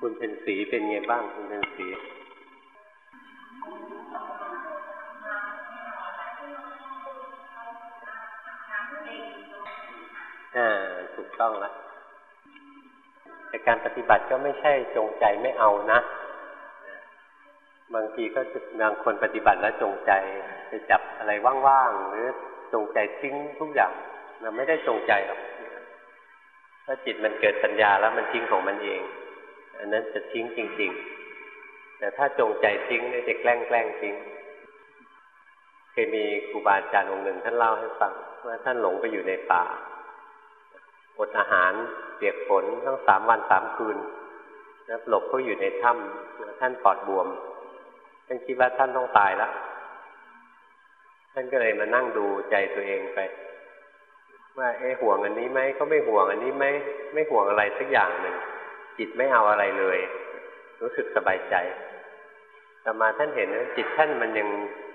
คุณเป็นสีเป็นไงบ้าง คุณเป็นสีอ่าถูกต้องแล้วแต่การปฏิบัติก็ไม่ใช่จงใจไม่เอานะบางทีก็จะบางคนปฏิบัติแล้วจงใจจะจับอะไรว่างๆหรือจงใจทิ้งทุกอย่างเราไม่ได้จงใจหรอกถ้าจิตมันเกิดปัญญาแล้วมันทิ้งของมันเอง อันนั้นจะทิ้งจริง ๆ แต่ถ้าจงใจทิ้งนี่จะแกล้งแกล้งทิ้งเคยมีครูบาอาจารย์องค์หนึ่งท่านเล่าให้ฟังว่าท่านหลงไปอยู่ในป่าอดอาหารเปียกฝนทั้งสามวันสามคืนแล้วหลบเขาอยู่ในถ้ำท่านปอดบวม ท่านคิดว่าท่านต้องตายแล้วท่านก็เลยมานั่งดูใจตัวเองไป ว่าเอ๊ห่วงอันนี้ไหมก็ไม่ห่วงอันนี้ไหมไม่ห่วงอะไรสักอย่างหนึ่ง จิตไม่เอาอะไรเลย รู้สึกสบายใจแต่มาท่านเห็นว่าจิตท่านมันยัง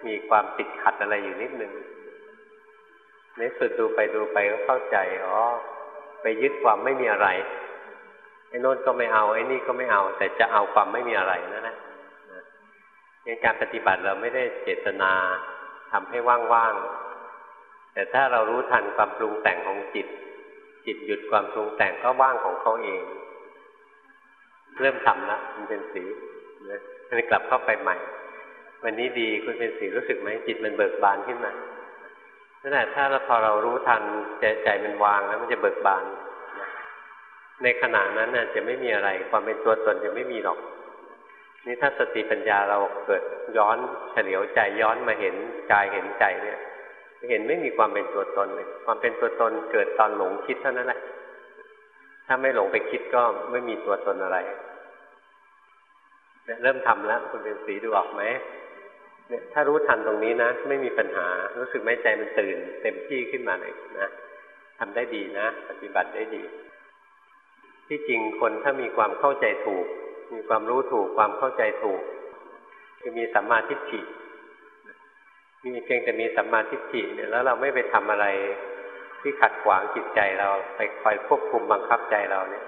มีความติดขัดอะไรอยู่นิดนึงในสุดดูไปดูไปก็เข้าใจอ๋อไปยึดความไม่มีอะไรไอ้นนก็ไม่เอาไอ้นี่ก็ไม่เอา แต่จะเอาความไม่มีอะไรนั่นแหละในการปฏิบัติเราไม่ได้เจตนาทำให้ว่างๆแต่ถ้าเรารู้ทันความปรุงแต่งของจิต จิตหยุดความปรุงแต่งก็ว่างของเขาเอง เริ่มทำละมันเป็นสีนะมันกลับเข้าไปใหม่ วันนี้ดีคุณเป็นสีรู้สึกไหมจิตมันเบิกบานขึ้นมานั่นแหละถ้าเราพอเรารู้ทันใจใจมันวางแล้วมันจะเบิกบานในขณะนั้นน่ะจะไม่มีอะไร ความเป็นตัวตนจะไม่มีหรอก นี่ถ้าสติปัญญาเราเกิดย้อนเฉลียวใจย้อนมาเห็นกายเห็นใจเนี่ย เห็นไม่มีความเป็นตัวตนเลยความเป็นตัวตนเกิดตอนหลงคิดเท่านั้นแหละ ถ้าไม่หลงไปคิดก็ไม่มีตัวตนอะไร เริ่มทำแล้ว คุณเป็นสีดูออกไหมเนี่ยถ้ารู้ทันตรงนี้นะ ไม่มีปัญหา รู้สึกไหมใจมันตื่น เต็มที่ขึ้นมาเลยนะทำได้ดีนะ ปฏิบัติได้ดี ที่จริงคนถ้ามีความเข้าใจถูก มีความรู้ถูกความเข้าใจถูก คือมีสัมมาทิฏฐิมีเพียงแต่มีสัมมาทิฏฐิเนี่ยแล้วเราไม่ไปทำอะไร ที่ขัดขวางจิตใจเราไปคอยควบคุมบังคับใจเราเนี่ย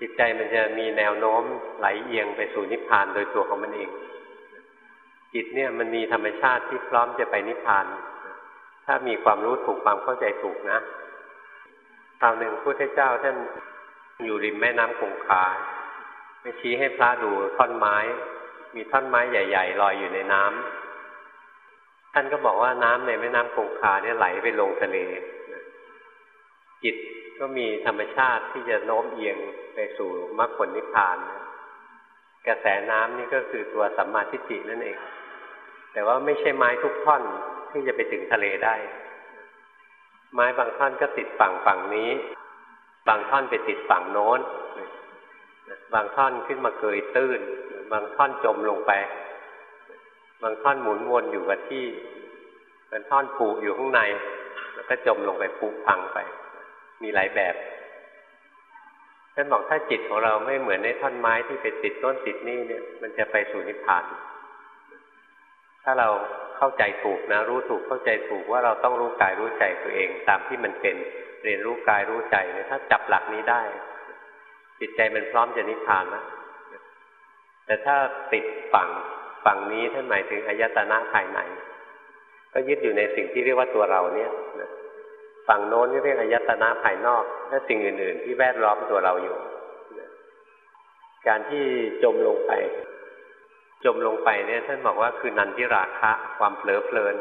จิตใจมันจะมีแนวโน้มไหลเอียงไปสู่นิพพานโดยตัวของมันเอง จิตเนี่ยมันมีธรรมชาติที่พร้อมจะไปนิพพาน ถ้ามีความรู้ถูกความเข้าใจถูกนะคราวหนึ่งพระพุทธเจ้าท่านอยู่ริมแม่น้ำคงคาไม่ชี้ให้พระดูท่อนไม้ มีท่อนไม้ใหญ่ ๆ ลอยอยู่ในน้ำ ท่านก็บอกว่าน้ำในแม่น้ำคงคาเนี่ยไหลไปลงทะเลจิตก็มีธรรมชาติที่จะโน้มเอียงไปสู่มรรคผลนิพพานกระแสน้ำนี่ก็คือตัวสัมมาทิฏฐินั่นเอง แต่ว่าไม่ใช่ไม้ทุกท่อนที่จะไปถึงทะเลได้ ไม้บางท่อนก็ติดฝั่งฝั่งนี้ บางท่อนไปติดฝั่งโน้น บางท่อนขึ้นมาเกยตื้น บางท่อนจมลงไป บางท่อนหมุนวนอยู่กับที่บางท่อนผูกอยู่ข้างใน แล้วก็จมลงไปผูกพังไป มีหลายแบบท่านบอกถ้าจิตของเราไม่เหมือนในท่อนไม้ที่ไปติดต้นติดนี่เนี่ย มันจะไปสู่นิพพาน ถ้าเราเข้าใจถูกนะ รู้ถูกเข้าใจถูกว่าเราต้องรู้กายรู้ใจตัวเอง ตามที่มันเป็นเรียนรู้กายรู้ใจเนี่ยถ้าจับหลักนี้ได้ จิตใจมันพร้อมจะนิพพานนะแต่ถ้าติดฝัง ฝั่งนี้ท่านหมายถึงอายตนะภายในก็ยึดอยู่ในสิ่งที่เรียกว่าตัวเราเนี่ยฝั่งโน้นนี่เรียกอายตนะภายนอกและสิ่งอื่น ๆ ที่แวดล้อมตัวเราอยู่ การที่จมลงไป จมลงไปเนี่ยท่านบอกว่าคือนันทิราคะความเผลอเพลิน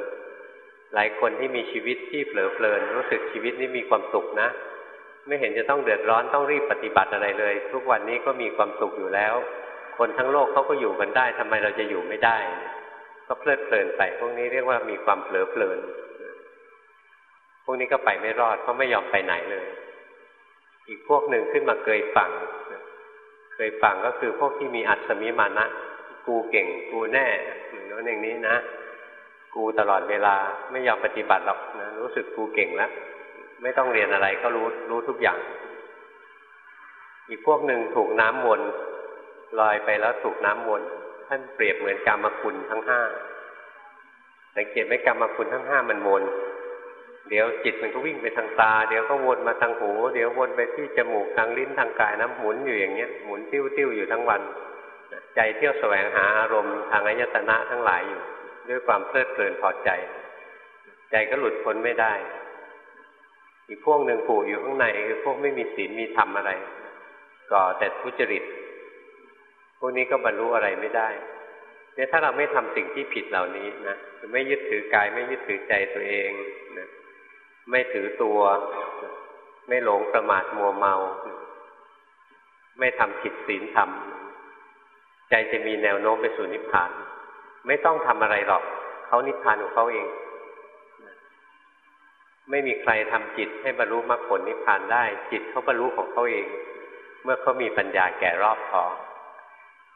หลายคนที่มีชีวิตที่เผลอเพลิน รู้สึกชีวิตนี้มีความสุขนะ ไม่เห็นจะต้องเดือดร้อนต้องรีบปฏิบัติอะไรเลย ทุกวันนี้ก็มีความสุขอยู่แล้ว คนทั้งโลกเขาก็อยู่กันได้ทำไมเราจะอยู่ไม่ได้ ก็เพลิดเพลินไปพวกนี้เรียกว่ามีความเผลอเพลินพวกนี้ก็ไปไม่รอดเพราะไม่ยอมไปไหนเลย อีกพวกหนึ่งขึ้นมาเกยฝั่งเคยฝั่งก็คือพวกที่มีอัศมิมานะกูเก่งกูแน่หรือนั่นอย่างนี้นะกูตลอดเวลาไม่ยอมปฏิบัติหรอกนะรู้สึกกูเก่งแล้วไม่ต้องเรียนอะไรก็รู้รู้ทุกอย่าง อีกพวกหนึ่งถูกน้ำวน ลอยไปแล้วถูกน้ำวนท่านเปรียบเหมือนกรรมคุณทั้งห้าสังเกตไหมกรรมคุณทั้งห้ามันวนเดี๋ยวจิตมันก็วิ่งไปทางตา เดี๋ยวก็วนมาทางหู เดี๋ยววนไปที่จมูกทางลิ้นทางกายน้ำหมุนอยู่อย่างเงี้ยหมุนติ้วติ้วอยู่ทั้งวัน ใจเที่ยวแสวงหาอารมณ์ทางอายตนะทั้งหลายอยู่ ด้วยความเพลิดเพลินพอใจ ใจก็หลุดพ้นไม่ได้ อีกพวกหนึ่งผูกอยู่ข้างในคือพวกไม่มีศีลมีธรรมอะไรก่อแต่ทุจริต พวกนี้ก็บรรลุอะไรไม่ได้เนี่ยถ้าเราไม่ทำสิ่งที่ผิดเหล่านี้นะไม่ยึดถือกายไม่ยึดถือใจตัวเองนะไม่ถือตัว ไม่หลงประมาทมัวเมา ไม่ทำผิดศีลธรรมใจจะมีแนวโน้มไปสู่นิพพาน ไม่ต้องทำอะไรหรอกเขานิพพานของเขาเอง ไม่มีใครทำจิตให้บรรลุมรรคผลนิพพานได้ จิตเขาบรรลุของเขาเอง เมื่อเขามีปัญญาแก่รอบพอ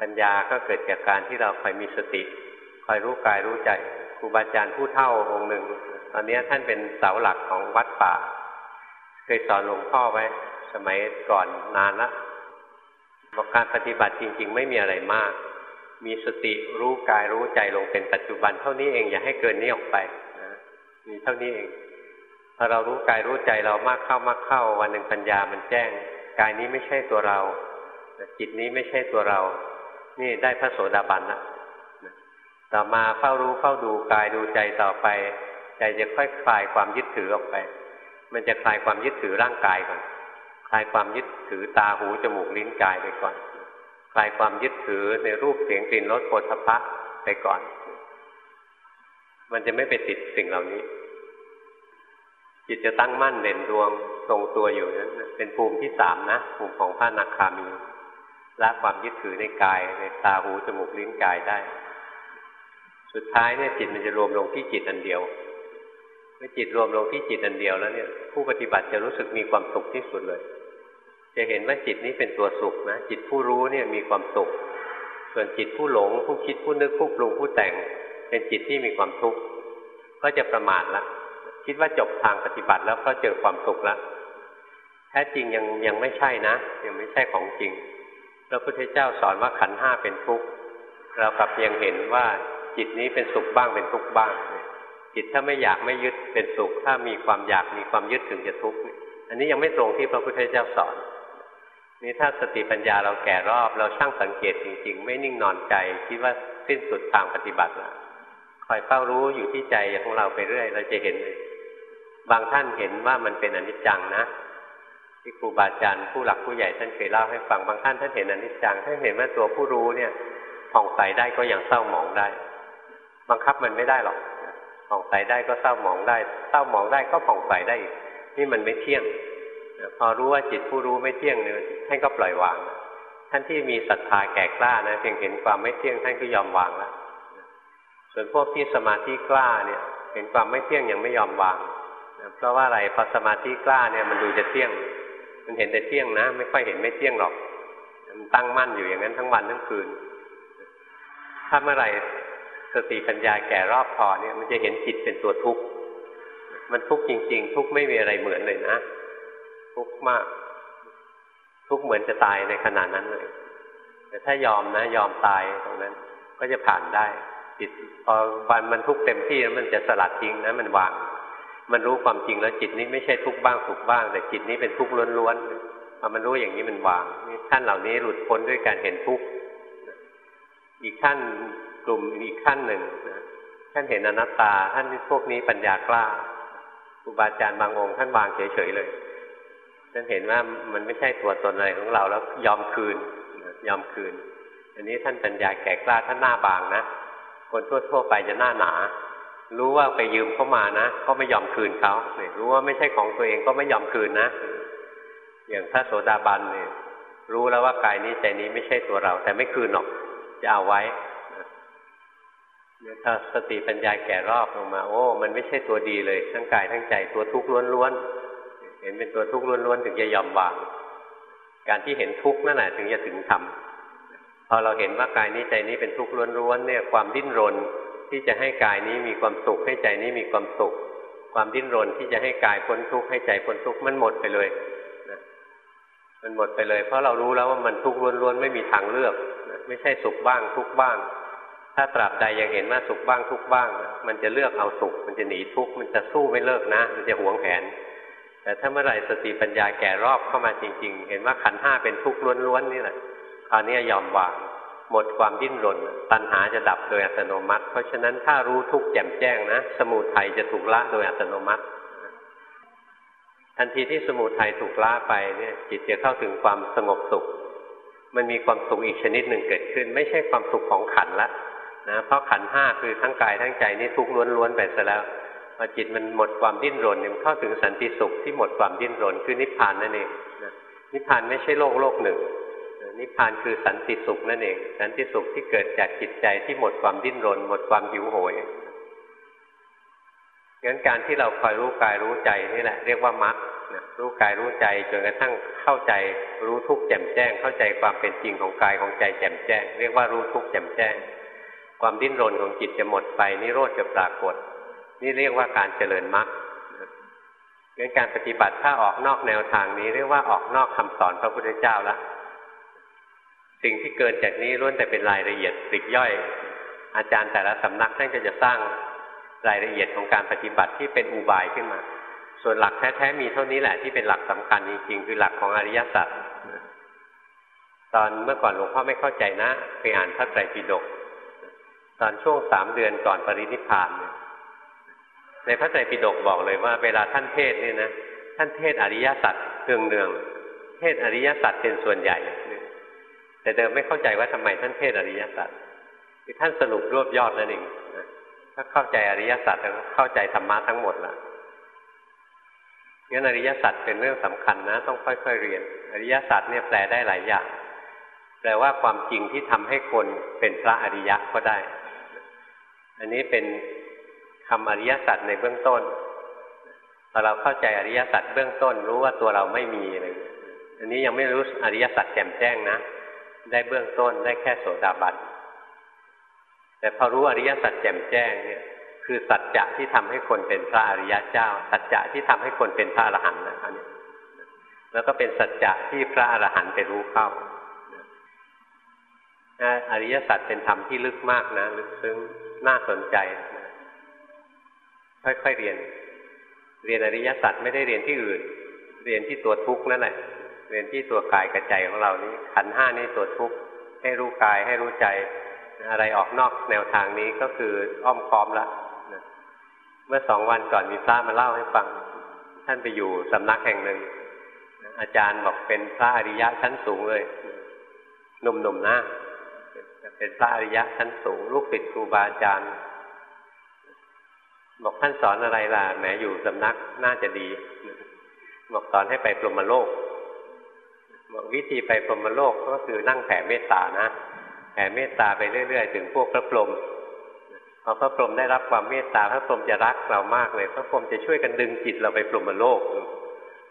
ปัญญาก็เกิดจากการที่เราคอยมีสติคอยรู้กายรู้ใจครูบาอาจารย์ผู้เท่าองค์หนึ่ง ตอนนี้ท่านเป็นเสาหลักของวัดป่า เคยสอนหลวงพ่อไว้ สมัยก่อนนานละบอกการปฏิบัติจริง ๆ ไม่มีอะไรมาก มีสติรู้กายรู้ใจลงเป็นปัจจุบัน เท่านี้เองอย่าให้เกินนี้ออกไปนะมีเท่านี้เองพอเรารู้กายรู้ใจเรามากเข้ามากเข้า วันหนึ่งปัญญามันแจ้ง กายนี้ไม่ใช่ตัวเรา จิตนี้ไม่ใช่ตัวเรา นี่ได้พระโสดาบันละต่อมาเฝ้ารู้เฝ้าดูกายดูใจต่อไป ใจจะค่อยคลายความยึดถือออกไป มันจะคลายความยึดถือร่างกายก่อนคลายความยึดถือตาหูจมูกลิ้นกายไปก่อน คลายความยึดถือในรูปเสียงกลิ่นรสโผฏฐัพพะไปก่อน มันจะไม่ไปติดสิ่งเหล่านี้ จิตจะตั้งมั่นเด่นดวงทรงตัวอยู่นั้นเป็นภูมิที่สามนะภูมิของพระนักคามี ละความยึดถือในกายในตาหูจมูกลิ้นกายได้ สุดท้ายเนี่ยจิตมันจะรวมลงที่จิตอันเดียวเมื่อจิตรวมลงที่จิตอันเดียวแล้วเนี่ยผู้ปฏิบัติจะรู้สึกมีความสุขที่สุดเลย จะเห็นว่าจิตนี้เป็นตัวสุขนะจิตผู้รู้เนี่ยมีความสุข ส่วนจิตผู้หลง ผู้คิดผู้นึกผู้ปรุงผู้แต่ง เป็นจิตที่มีความทุกข์ก็จะประมาทละคิดว่าจบทางปฏิบัติแล้วก็เจอความสุขล้วแท้จริงยังยังไม่ใช่นะ ยังไม่ใช่ของจริง พระพุทธเจ้าสอนว่าขันห้าเป็นทุกข์เรากลับยังเห็นว่าจิตนี้เป็นสุขบ้างเป็นทุกข์บ้าง จิตถ้าไม่อยากไม่ยึดเป็นสุข ถ้ามีความอยากมีความยึดถึงจะทุกข์อันนี้ยังไม่ตรงที่พระพุทธเจ้าสอน นี่ถ้าสติปัญญาเราแก่รอบ เราช่างสังเกตจริง ๆ ไม่นิ่งนอนใจคิดว่าสิ้นสุดทางปฏิบัติล้วคอยเฝ้ารู้อยู่ที่ใจของเราไปเรื่อย เราจะเห็นเลยบางท่านเห็นว่ามันเป็นอนิจจังนะ ที่ครูบาอาจารย์ผู้หลักผู้ใหญ่ท่านเคยเล่าให้ฟังบางท่านท่านเห็นอนิจจังท่านเห็นว่าตัวผู้รู้เนี่ยผ่องใสได้ก็ยังเศร้าหมองได้ บังคับมันไม่ได้หรอกผ่องใสได้ก็เศร้าหมองได้ เศร้าหมองได้ก็ผ่องใสได้อีกนี่มันไม่เที่ยงพอรู้ว่าจิตผู้รู้ไม่เที่ยงเนี่ยท่านก็ปล่อยวางท่านที่มีศรัทธาแก่กล้านะเพียงเห็นความไม่เที่ยงท่านก็ยอมวางแล้วส่วนพวกที่สมาธิกล้าเนี่ย เห็นความไม่เที่ยงยังไม่ยอมวาง เพราะว่าอะไรพอสมาธิกล้าเนี่ยมันดูจะเที่ยง มันเห็นแต่เที่ยงนะ ไม่ค่อยเห็นไม่เที่ยงหรอก มันตั้งมั่นอยู่อย่างนั้นทั้งวันทั้งคืน ถ้าเมื่อไหร่สติปัญญาแก่รอบพอเนี่ย มันจะเห็นจิตเป็นตัวทุกข์ มันทุกข์จริง ๆ ทุกข์ไม่มีอะไรเหมือนเลยนะ ทุกข์มาก ทุกข์เหมือนจะตายในขณะนั้นเลย แต่ถ้ายอมนะ ยอมตายตรงนั้น ก็จะผ่านได้จิตพอวันมันทุกข์เต็มที่แล้วมันจะสลัดทิ้งนะมันวาง มันรู้ความจริงแล้วจิตนี้ไม่ใช่ทุกบ้างสุขบ้าง แต่จิตนี้เป็นทุกข์ล้วนๆพอมันรู้อย่างนี้มันวางนี่ท่านเหล่านี้หลุดพ้นด้วยการเห็นทุกข์อีกท่านกลุ่มอีกขั้นหนึ่งนะท่านเห็นอนัตตาท่านพวกนี้ปัญญากล้าครูบาอาจารย์บางองค์ท่านวางเฉยๆเลยท่านเห็นว่ามันไม่ใช่ตัวตนอะไรของเราแล้วยอมคืนยอมคืน อันนี้ท่านปัญญาแก่กล้าท่านหน้าบางนะคนทั่วๆไปจะหน้าหนา รู้ว่าไปยืมเข้ามานะก็ไม่ยอมคืนเขาเนี่ยรู้ว่าไม่ใช่ของตัวเองก็ไม่ยอมคืนนะ อย่างพระโสดาบันเนี่ย รู้แล้วว่ากายนี้ใจนี้ไม่ใช่ตัวเรา แต่ไม่คืนหรอกจะเอาไว้ถ้าสติปัญญาแก่รอบลงมา โอ้ มันไม่ใช่ตัวดีเลยทั้งกายทั้งใจตัวทุกข์ล้วนๆเห็นเป็นตัวทุกข์ล้วนๆถึงจะยอมวาง การที่เห็นทุกข์นั่นแหละถึงจะถึงธรรมพอเราเห็นว่ากายนี้ใจนี้เป็นทุกข์ล้วนๆเนี่ยความดิ้นรน ที่จะให้กายนี้มีความสุขให้ใจนี้มีความสุข ความดิ้นรนที่จะให้กายพ้นทุกข์ให้ใจพ้นทุกข์มันหมดไปเลยนะมันหมดไปเลย เพราะเรารู้แล้วว่ามันทุกข์ล้วนๆไม่มีทางเลือกนะไม่ใช่สุขบ้างทุกข์บ้าง ถ้าตราบใดยังเห็นว่าสุขบ้างทุกข์บ้าง มันจะเลือกเอาสุข มันจะหนีทุกข์มันจะสู้ไม่เลิกนะ มันจะหวงแหนแต่ถ้าเมื่อไหร่สติปัญญาแก่รอบเข้ามาจริง ๆ เห็นว่าขันห้าเป็นทุกข์ล้วนๆนี่แหละคราวนี้ยอมวาง หมดความดิ้นรน ตัณหาจะดับโดยอัตโนมัติ เพราะฉะนั้นถ้ารู้ทุกข์แจ่มแจ้งนะ สมุทัยจะถูกละโดยอัตโนมัติ ทันทีที่สมุทัยถูกละไปเนี่ย จิตจะเข้าถึงความสงบสุข มันมีความสุขอีกชนิดหนึ่งเกิดขึ้น ไม่ใช่ความสุขของขันละนะเพราะขันห้าคือทั้งกายทั้งใจนี่ทุกข์ล้วนๆไปซะแล้วพอจิตมันหมดความดิ้นรนเนี่ยเข้าถึงสันติสุขที่หมดความดิ้นรนคือนิพพานนั่นเองนิพพานไม่ใช่โลกโลกหนึ่ง นิพพานคือสันติสุขนั่นเอง สันติสุขที่เกิดจากจิตใจที่หมดความดิ้นรน หมดความหิวโหยงั้นการที่เราคอยรู้กายรู้ใจนี่แหละเรียกว่ามรรครู้กายรู้ใจจนกระทั่งเข้าใจรู้ทุกข์แจ่มแจ้ง เข้าใจความเป็นจริงของกายของใจแจ่มแจ้ง เรียกว่ารู้ทุกข์แจ่มแจ้ง ความดิ้นรนของจิตจะหมดไปนิโรธจะปรากฏ นี่เรียกว่าการเจริญมรรคงั้นการปฏิบัติถ้าออกนอกแนวทางนี้ เรียกว่าออกนอกคำสอนพระพุทธเจ้าแล้ว สิ่งที่เกินจากนี้ล้วนแต่เป็นรายละเอียดปลีกย่อย อาจารย์แต่ละสำนักท่านก็จะสร้างรายละเอียดของการปฏิบัติที่เป็นอุบายขึ้นมา ส่วนหลักแท้ๆมีเท่านี้แหละที่เป็นหลักสำคัญจริงๆคือหลักของอริยสัจตอนเมื่อก่อนหลวงพ่อไม่เข้าใจนะไปอ่านพระไตรปิฎกตอนช่วงสามเดือนก่อนปรินิพพานในพระไตรปิฎกบอกเลยว่า เวลาท่านเทศเนี่ยนะท่านเทศอริยสัจเนืองๆเทศอริยสัจเป็นส่วนใหญ่ แต่เดิมไม่เข้าใจว่าทำไมท่านเทศอริยสัจคือท่านสรุปรวบยอดนั่นเองถ้าเข้าใจอริยสัจแล้วเข้าใจธรรมะทั้งหมดละงั้นอริยสัจเป็นเรื่องสำคัญนะ ต้องค่อยๆเรียน อริยสัจเนี่ยแปลได้หลายอย่างแปลว่าความจริงที่ทำให้คนเป็นพระอริยะก็ได้ อันนี้เป็นคำอริยสัจในเบื้องต้นพอเราเข้าใจอริยสัจเบื้องต้น รู้ว่าตัวเราไม่มีอะไรอันนี้ยังไม่รู้อริยสัจแจ่มแจ้งนะ ได้เบื้องต้นได้แค่โสดาบันแต่พอรู้อริยสัจแจ่มแจ้งเนี่ย คือสัจจะที่ทำให้คนเป็นพระอริยเจ้า สัจจะที่ทำให้คนเป็นพระอรหันต์นะครับเนี่ยแล้วก็เป็นสัจจะที่พระอรหันต์ไปรู้เข้าอริยสัจเป็นธรรมที่ลึกมากนะลึกซึ้งน่าสนใจค่อยๆเรียน เรียนอริยสัจไม่ได้เรียนที่อื่น เรียนที่ตัวทุกข์นั่นแหละ เรียนที่ตัวกายกับใจของเรานี้ ขันห้านี้ตัวทุกข์ให้รู้กายให้รู้ใจ อะไรออกนอกแนวทางนี้ก็คืออ้อมค้อมละเมื่อสองวันก่อนมีพระมาเล่าให้ฟัง ท่านไปอยู่สำนักแห่งหนึ่ง อาจารย์บอกเป็นพระอริยะชั้นสูงเลยหนุ่มๆนนะเป็นพระอริยะชั้นสูง ลูกศิษย์ครูบาอาจารย์ บอกท่านสอนอะไรล่ะแหมอยู่สำนักน่าจะดี บอกสอนให้ไปปรมโลก บอกวิธีไปพรหมโลกก็คือนั่งแผ่เมตตานะแผ่เมตตาไปเรื่อย ๆ ถึงพวกพระพรหมพอพระพรหมได้รับความเมตตาพระพรหมจะรักเรามากเลย พระพรหมจะช่วยกันดึงจิตเราไปพรหมโลก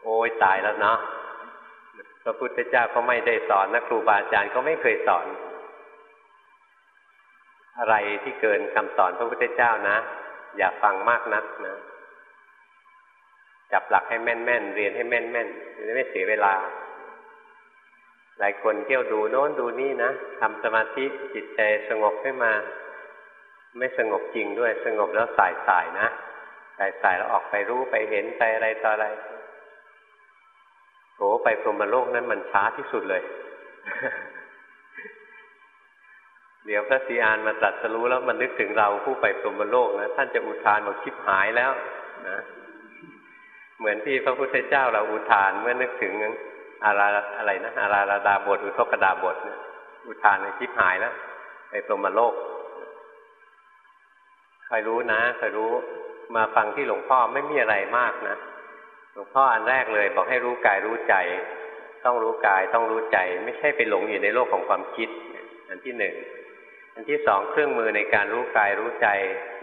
โอ้ยตายแล้วเนาะพระพุทธเจ้าก็ไม่ได้สอนนะครูบาอาจารย์ก็ไม่เคยสอน อะไรที่เกินคำสอนพระพุทธเจ้านะ อย่าฟังมากนักนะจับหลักให้แม่นๆเรียนให้แม่นๆจะไม่เสียเวลา หลายคนเที่ยวดูโน้นดูนี่นะทำสมาธิจิตใจสงบขึ้นมา ไม่สงบจริงด้วยสงบแล้วสายสายนะสายสายแล้วออกไปรู้ไปเห็นไปอะไรต่ออะไรโหไปพรหมโลกนั้นมันช้าที่สุดเลย เดี๋ยวพระสีอานมาตรัสรู้แล้วมันนึกถึงเราผู้ไปพรหมโลกนะท่านจะอุทานบอกชิบหายแล้วนะเหมือนที่พระพุทธเจ้าเราอุทานเมื่อนึกถึง อาราอะไรนะอาราราดาบท อุทกดาบทเนี่ยอุทานในชิบหายแล้วไปปรมโลกใครรู้นะใครรู้มาฟังที่หลวงพ่อไม่มีอะไรมากนะหลวงพ่ออันแรกเลย บอกให้รู้กายรู้ใจ ต้องรู้กายต้องรู้ใจ ไม่ใช่ไปหลงอยู่ในโลกของความคิด อันที่หนึ่งอันที่สองเครื่องมือในการรู้กายรู้ใจ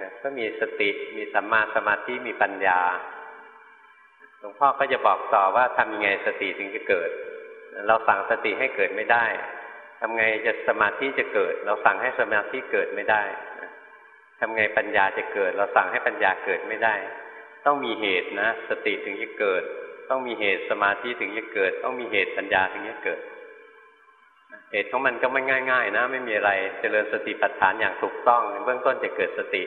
นะก็มีสติมีสัมมาสมาธิมีปัญญา หลวงพ่อก็จะบอกต่อว่าทำยังไงสติถึงจะเกิด เราสั่งสติให้เกิดไม่ได้ทำไงจะสมาธิจะเกิด เราสั่งให้สมาธิเกิดไม่ได้ทำไงปัญญาจะเกิด เราสั่งให้ปัญญาเกิดไม่ได้ ต้องมีเหตุนะ สติถึงจะเกิด ต้องมีเหตุสมาธิถึงจะเกิด ต้องมีเหตุปัญญาถึงจะเกิดเหตุของมันก็ไม่ง่าย ๆ นะ ไม่มีอะไรเจริญสติปัฏฐานอย่างถูกต้องเบื้องต้นจะเกิดสติ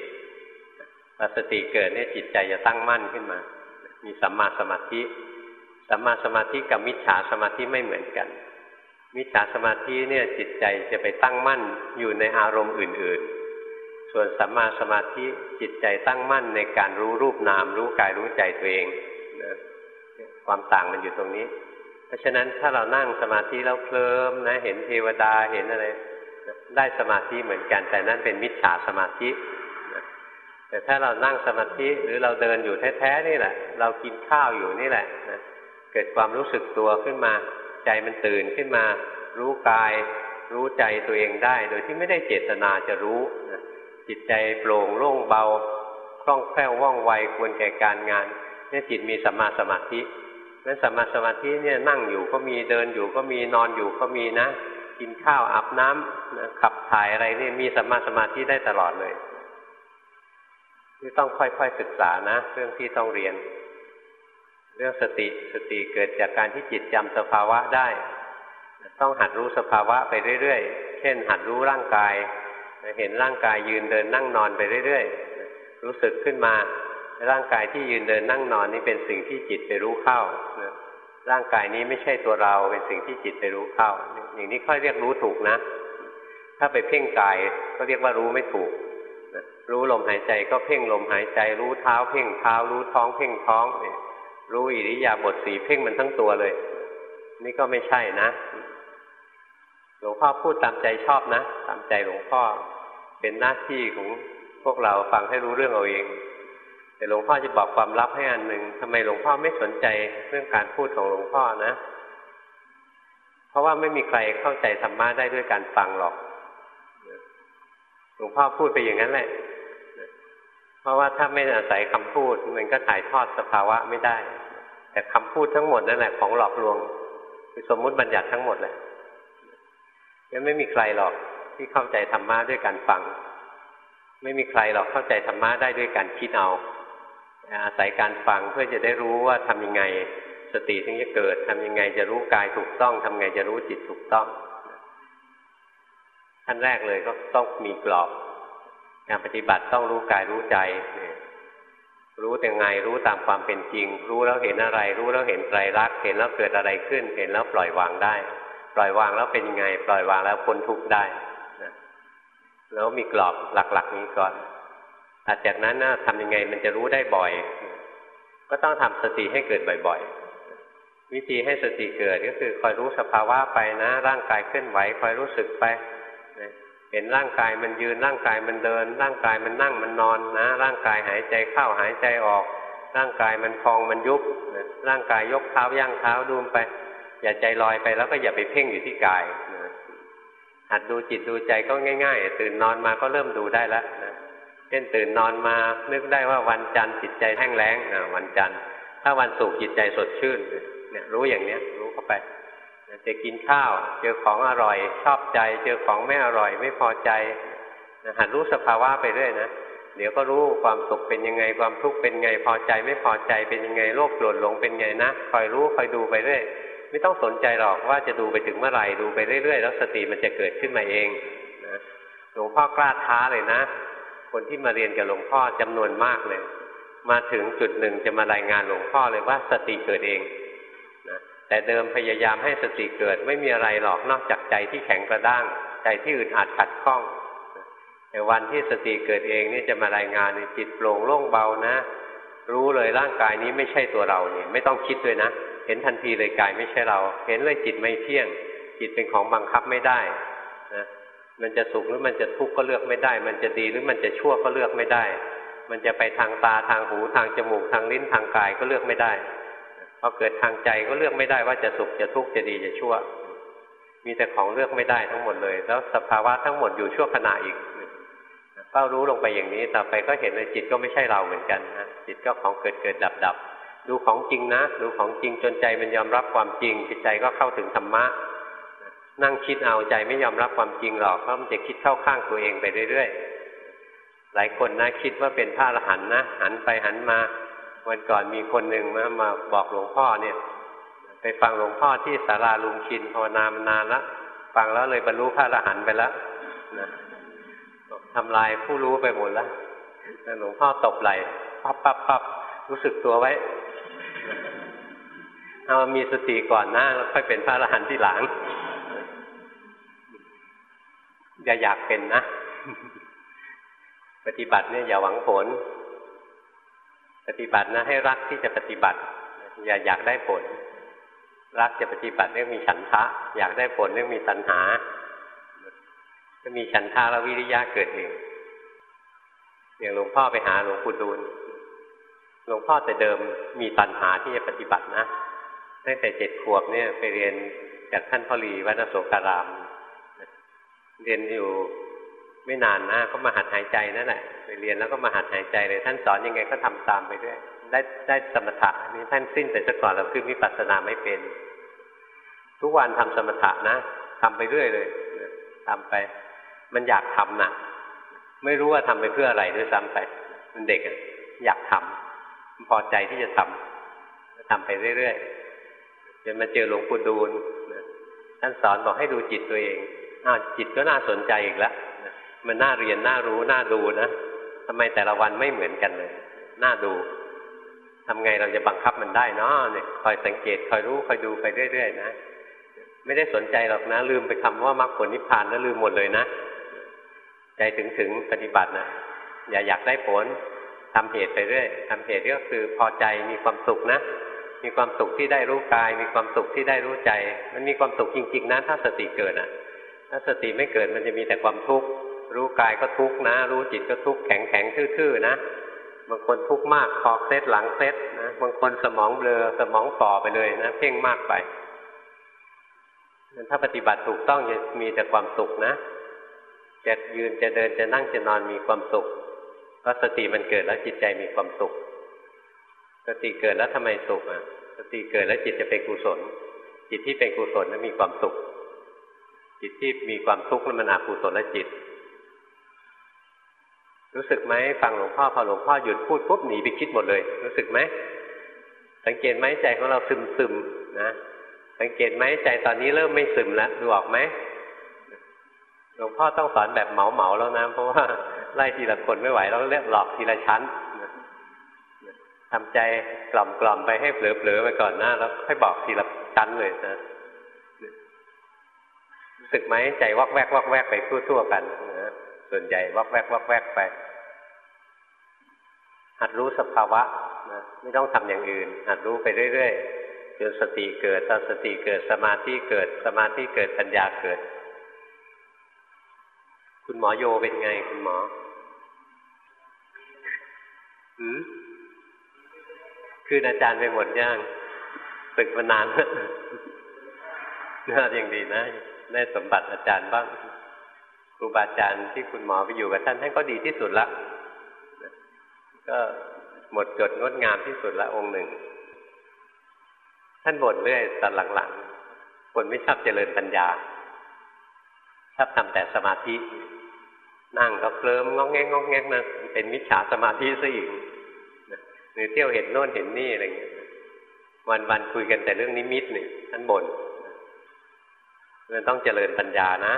พอสติเกิดเนี่ยจิตใจจะตั้งมั่นขึ้นมา มีสัมมาสมาธิสัมมาสมาธิกับมิจฉาสมาธิไม่เหมือนกัน มิจฉาสมาธิเนี่ยจิตใจจะไปตั้งมั่นอยู่ในอารมณ์อื่น ๆ ส่วนสัมมาสมาธิจิตใจตั้งมั่นในการรู้รูปนาม รู้กายรู้ใจตัวเองนะความต่างมันอยู่ตรงนี้ เพราะฉะนั้นถ้าเรานั่งสมาธิแล้วเคลิ้มนะเห็นเทวดาเห็นอะไรได้สมาธิเหมือนกัน แต่นั่นเป็นมิจฉาสมาธิ แต่ถ้าเรานั่งสมาธิหรือเราเดินอยู่แท้ๆนี่แหละ เรากินข้าวอยู่นี่แหละนะเกิดความรู้สึกตัวขึ้นมา ใจมันตื่นขึ้นมา รู้กาย รู้ใจตัวเองได้ โดยที่ไม่ได้เจตนาจะรู้นะจิตใจโปร่งโล่งเบาคล่องแคล่วว่องไวควรแก่การงานเนี่ยจิตมีสัมมาสมาธินั้นสมาสมาธิเนี่ยนั่งอยู่ก็มีเดินอยู่ก็มีนอนอยู่ก็มีนะ กินข้าวอาบน้ำนะขับถ่ายอะไรนี่มีสมาสมาธิได้ตลอดเลย นี่ต้องค่อยๆศึกษานะ เรื่องที่ต้องเรียน เรื่องสติสติเกิดจากการที่จิตจำสภาวะได้ ต้องหัดรู้สภาวะไปเรื่อยๆ เช่น หัดรู้ร่างกาย เห็นร่างกายยืนเดินนั่งนอนไปเรื่อยๆ รู้สึกขึ้นมา ร่างกายที่ยืนเดินนั่งนอนนี่เป็นสิ่งที่จิตไปรู้เข้าร่างกายนี้ไม่ใช่ตัวเราเป็นสิ่งที่จิตไปรู้เข้า อย่างนี้ค่อยเรียกรู้ถูกนะ ถ้าไปเพ่งกายก็เรียกว่ารู้ไม่ถูก รู้ลมหายใจก็เพ่งลมหายใจ รู้เท้า เพ่งเท้า รู้ท้อง เพ่งท้องเนี่ยรู้อิริยาบถสีเพ่งมันทั้งตัวเลย นี่ก็ไม่ใช่นะ หลวงพ่อพูดตามใจชอบนะ ตามใจหลวงพ่อ เป็นหน้าที่ของพวกเราฟังให้รู้เรื่องเอาเอง แต่หลวงพ่อจะบอกความลับให้อันหนึ่งทำไมหลวงพ่อไม่สนใจเรื่องการพูดของหลวงพ่อนะ เพราะว่าไม่มีใครเข้าใจธรรมะได้ด้วยการฟังหรอก หลวงพ่อพูดไปอย่างนั้นแหละ เพราะว่าถ้าไม่อาศัยคำพูดมันก็ถ่ายทอดสภาวะไม่ได้ แต่คำพูดทั้งหมดนั่นแหละของหลอกลวงคือสมมุติบัญญัติทั้งหมดแหละยังไม่มีใครหรอกที่เข้าใจธรรมะด้วยการฟัง ไม่มีใครหรอกเข้าใจธรรมะได้ด้วยการคิดเอา อาศัยการฟังเพื่อจะได้รู้ว่าทำยังไงสติถึงจะเกิดทำยังไงจะรู้กายถูกต้องทำไงจะรู้จิตถูกต้องขั้นแรกเลยก็ต้องมีกรอบ การปฏิบัติต้องรู้กายรู้ใจ รู้ยังไงรู้ตามความเป็นจริง รู้แล้วเห็นอะไร รู้แล้วเห็นไตรลักษณ์เห็นแล้วเกิดอะไรขึ้น เห็นแล้วปล่อยวางได้ ปล่อยวางแล้วเป็นยังไง ปล่อยวางแล้วพ้นทุกข์ได้แล้วมีกรอบหลักๆนี้ก่อนถัดจากนั้นนะทำยังไงมันจะรู้ได้บ่อย ก็ต้องทำสติให้เกิดบ่อย ๆ วิธีให้สติเกิดก็คือคอยรู้สภาวะไปนะ ร่างกายเคลื่อนไหวคอยรู้สึกไป เห็นร่างกายมันยืนร่างกายมันเดิน ร่างกายมันนั่งมันนอนนะ ร่างกายหายใจเข้าหายใจออก ร่างกายมันพองมันยุบร่างกายยกเท้าย่างเท้าดูมไป อย่าใจลอยไปแล้วก็อย่าไปเพ่งอยู่ที่กายหัดดูจิตดูใจก็ง่าย ๆ ตื่นนอนมาก็เริ่มดูได้แล้วนะเช่นตื่นนอนมานึกได้ว่าวันจันทร์จิตใจแห้งแล้งวันจันทร์ถ้าวันศุกร์จิตใจสดชื่นเนี่ยรู้อย่างเนี้ย รู้เข้าไป จะกินข้าว เจอของอร่อย ชอบใจ เจอของไม่อร่อย ไม่พอใจหัดรู้สภาวะไปเรื่อยนะเดี๋ยวก็รู้ความสุขเป็นยังไงความทุกข์เป็นไงพอใจไม่พอใจเป็นยังไงโลภโกรธหลงเป็นไงนะคอยรู้คอยดูไปเรื่อยไม่ต้องสนใจหรอกว่าจะดูไปถึงเมื่อไหร่ดูไปเรื่อยๆ แล้วสติมันจะเกิดขึ้นมาเองนะหลวงพ่อกล้าท้าเลยนะ คนที่มาเรียนกับหลวงพ่อจำนวนมากเลย มาถึงจุดหนึ่งจะมารายงานหลวงพ่อเลยว่าสติเกิดเอง แต่เดิมพยายามให้สติเกิดไม่มีอะไรหรอกนอกจากใจที่แข็งกระด้าง ใจที่อึดอัดขัดข้องแต่วันที่สติเกิดเองนี่จะมารายงานจิตโปร่งโล่งเบานะ รู้เลยร่างกายนี้ไม่ใช่ตัวเราเนี่ยไม่ต้องคิดด้วยนะ เห็นทันทีเลยกายไม่ใช่เรา เห็นเลยจิตไม่เที่ยง จิตเป็นของบังคับไม่ได้นะมันจะสุขหรือมันจะทุกข์ก็เลือกไม่ได้ มันจะดีหรือมันจะชั่วก็เลือกไม่ได้ มันจะไปทางตาทางหูทางจมูกทางลิ้นทางกายก็เลือกไม่ได้ อเกิดทางใจก็เลือกไม่ได้ว่าจะสุขจะทุกข์จะดีจะชั่ว มีแต่ของเลือกไม่ได้ทั้งหมดเลย แล้วสภาวะทั้งหมดอยู่ชั่วขณะอีกเฝ้ารู้ลงไปอย่างนี้ต่อไปก็เห็นเลยจิตก็ไม่ใช่เราเหมือนกันนะจิตก็ของเกิดเกิดดับดับดูของจริงนะดูของจริงจนใจมันยอมรับความจริงจิตใจก็เข้าถึงธรรมะนั่งคิดเอาใจไม่ยอมรับความจริงหรอกเพราะมันจะคิดเข้าข้างตัวเองไปเรื่อยๆหลายคนนะคิดว่าเป็นพระอรหันต์นะหันไปหันมา วันก่อนมีคนหนึ่งมามาบอกหลวงพ่อเนี่ย ไปฟังหลวงพ่อที่ศาลาลุงชินภาวนามานานละฟังแล้วเลยบรรลุพระอรหันต์ไปแล้วนะทำลายผู้รู้ไปหมดแล้วหลวงพ่อตบไหลปั๊บปั๊บปั๊บรู้สึกตัวไว้เอามีสติก่อนหน้าแล้วค่อยเป็นพระอรหันต์ที่หลัง อย่าอยากเป็นนะ ปฏิบัติเนี่ยอย่าหวังผล ปฏิบัตินะให้รักที่จะปฏิบัติ อย่าอยากได้ผล รักจะปฏิบัติเรื่องมีฉันทะ อยากได้ผลเรื่องมีตัณหาถ้ามีฉันทะแล้ววิริยะเกิดเองอย่างหลวงพ่อไปหาหลวงปู่ดูลหลวงพ่อแต่เดิมมีตัณหาที่จะปฏิบัตินะตั้งแต่เจ็ดขวบเนี่ยไปเรียนจากท่านพ่อรีวัดโสการาม เรียนอยู่ ไม่นานนะก็มาหัดหายใจนั่นแหละไปเรียนแล้วก็มาหัดหายใจเลย ท่านสอนยังไงก็ทำตามไปด้วยได้ได้สมถะนี้ท่านสิ้นไปซะก่อนเราขึ้นวิปัสสนาไม่เป็น ทุกวันทำสมถะนะทำไปเรื่อยเลยทำไป มันอยากทำนะไม่รู้ว่าทำไปเพื่ออะไรด้วยซ้ำไป มันเด็กอยากทำพอใจที่จะทำทำไปเรื่อยๆจนมาเจอหลวงปู่ดูลท่านสอนบอกให้ดูจิตตัวเองอ้าวจิตก็น่าสนใจอีกแล้ว มันน่าเรียนน่ารู้น่าดูนะทำไมแต่ละวันไม่เหมือนกันเลยน่าดูทำไงเราจะบังคับมันได้เนาะเนี่ยคอยสังเกตคอยรู้คอยดูไปเรื่อยๆนะไม่ได้สนใจหรอกนะ ลืมไปคำว่ามรรคผลนิพพานแล้วลืมหมดเลยนะใจถึงถึงปฏิบัตินะอย่าอยากได้ผลทำเหตุไปเรื่อยทำเหตุก็คือพอใจมีความสุขนะ มีความสุขที่ได้รู้กาย มีความสุขที่ได้รู้ใจ มันมีความสุขจริง ๆนะถ้าสติเกิดอะ ถ้าสติไม่เกิดมันจะมีแต่ความทุกข์ รู้กายก็ทุกข์นะ รู้จิตก็ทุกข์แข็งแข็งทื่อๆนะบางคนทุกข์มากคอเซตหลังเซตนะบางคนสมองเบลอสมองฝ่อไปเลยนะเพ่งมากไปถ้าปฏิบัติถูกต้องจะมีแต่ความสุขนะจะยืนจะเดินจะนั่งจะนอนมีความสุขเพราะสติมันเกิดแล้วจิตใจมีความสุข สติเกิดแล้วทำไมสุขอะ สติเกิดแล้วจิตจะเป็นกุศล จิตที่เป็นกุศลนั้นมีความสุข จิตที่มีความทุกข์นั้นมันอกุศลและจิต รู้สึกไหมฟังหลวงพ่อพอหลวงพ่อหยุดพูดปุ๊บหนีไปคิดหมดเลย รู้สึกไหมสังเกตไหมใจของเราซึมซึมนะสังเกตไหมใจตอนนี้เริ่มไม่ซึมแล้วดูออกไหมหลวงพ่อต้องสอนแบบเหมาๆแล้วนะเพราะว่าไล่ทีละคนไม่ไหวเราเรียกหลอกทีละชั้นทำใจกล่อมๆไปให้เผลอๆไปก่อนหน้าแล้วค่อยบอกทีละชั้นเลยนะรู้สึกไหมใจวักแวกวักแวกไปทั่วๆกันนะ ส่วนใหญ่วักแวกวักแวกไป หัดรู้สภาวะนะไม่ต้องทำอย่างอื่น หัดรู้ไปเรื่อยๆจนสติเกิดตอนสติเกิดสมาธิเกิดสมาธิเกิดปัญญาเกิด คุณหมอโยเป็นไงคุณหมอหืมคืออาจารย์ไปหมดย่างตึกมานานน่ายังดีนะ ได้สมบัติอาจารย์บ้าง รูบาอาจารย์ที่คุณหมอไปอยู่กับท่านท่านก็ดีที่สุดละก็หมดจดงดงามที่สุดละองค์หนึ่ง ท่านบ่นเรื่อยตอนหลังๆคนไม่ชอบเจริญปัญญาชอบทำแต่สมาธิ นั่งก็เคลิ้มงองแงงงองแงงนะเป็นมิจฉาสมาธิซะอีกหรือเที่ยวเห็นโน่นเห็นนี่อะไรเงี้ยวันวันคุยกันแต่เรื่องนิมิตหนี่งท่านบ่นมันต้องเจริญปัญญานะ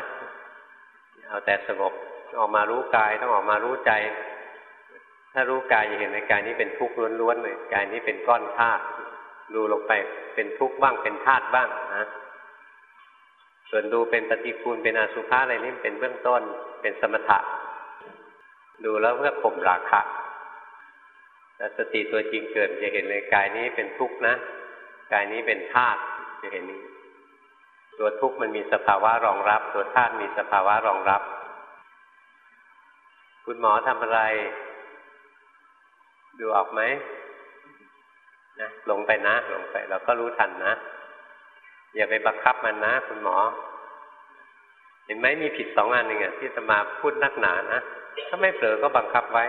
เอาแต่สงบออกมารู้กายต้องออกมารู้ใจ ถ้ารู้กายจะเห็นในกายนี้เป็นทุกข์ล้วนๆเลยกายนี้เป็นก้อนธาตุดูลงไปเป็นทุกข์บ้างเป็นธาตุบ้างนะส่วนดูเป็นปฏิคูลเป็นอสุภะอะไรนี่เป็นเบื้องต้นเป็นสมถะ ดูแล้วเพื่อข่มราคะแต่สติตัวจริงเกิดจะเห็นเลยกายนี้เป็นทุกข์นะ กายนี้เป็นธาตุจะเห็นนี้ ตัวทุกข์มันมีสภาวะรองรับ ตัวธาตุมีสภาวะรองรับ คุณหมอทำอะไร ดูออกไหมนะลงไปนะลงไปเราก็รู้ทันนะ อย่าไปบังคับมันนะ คุณหมอ เห็นไหมมีผิดสองอันหนึ่งอะที่จะมาพูดนักหนานะถ้าไม่เผลอก็บังคับไว้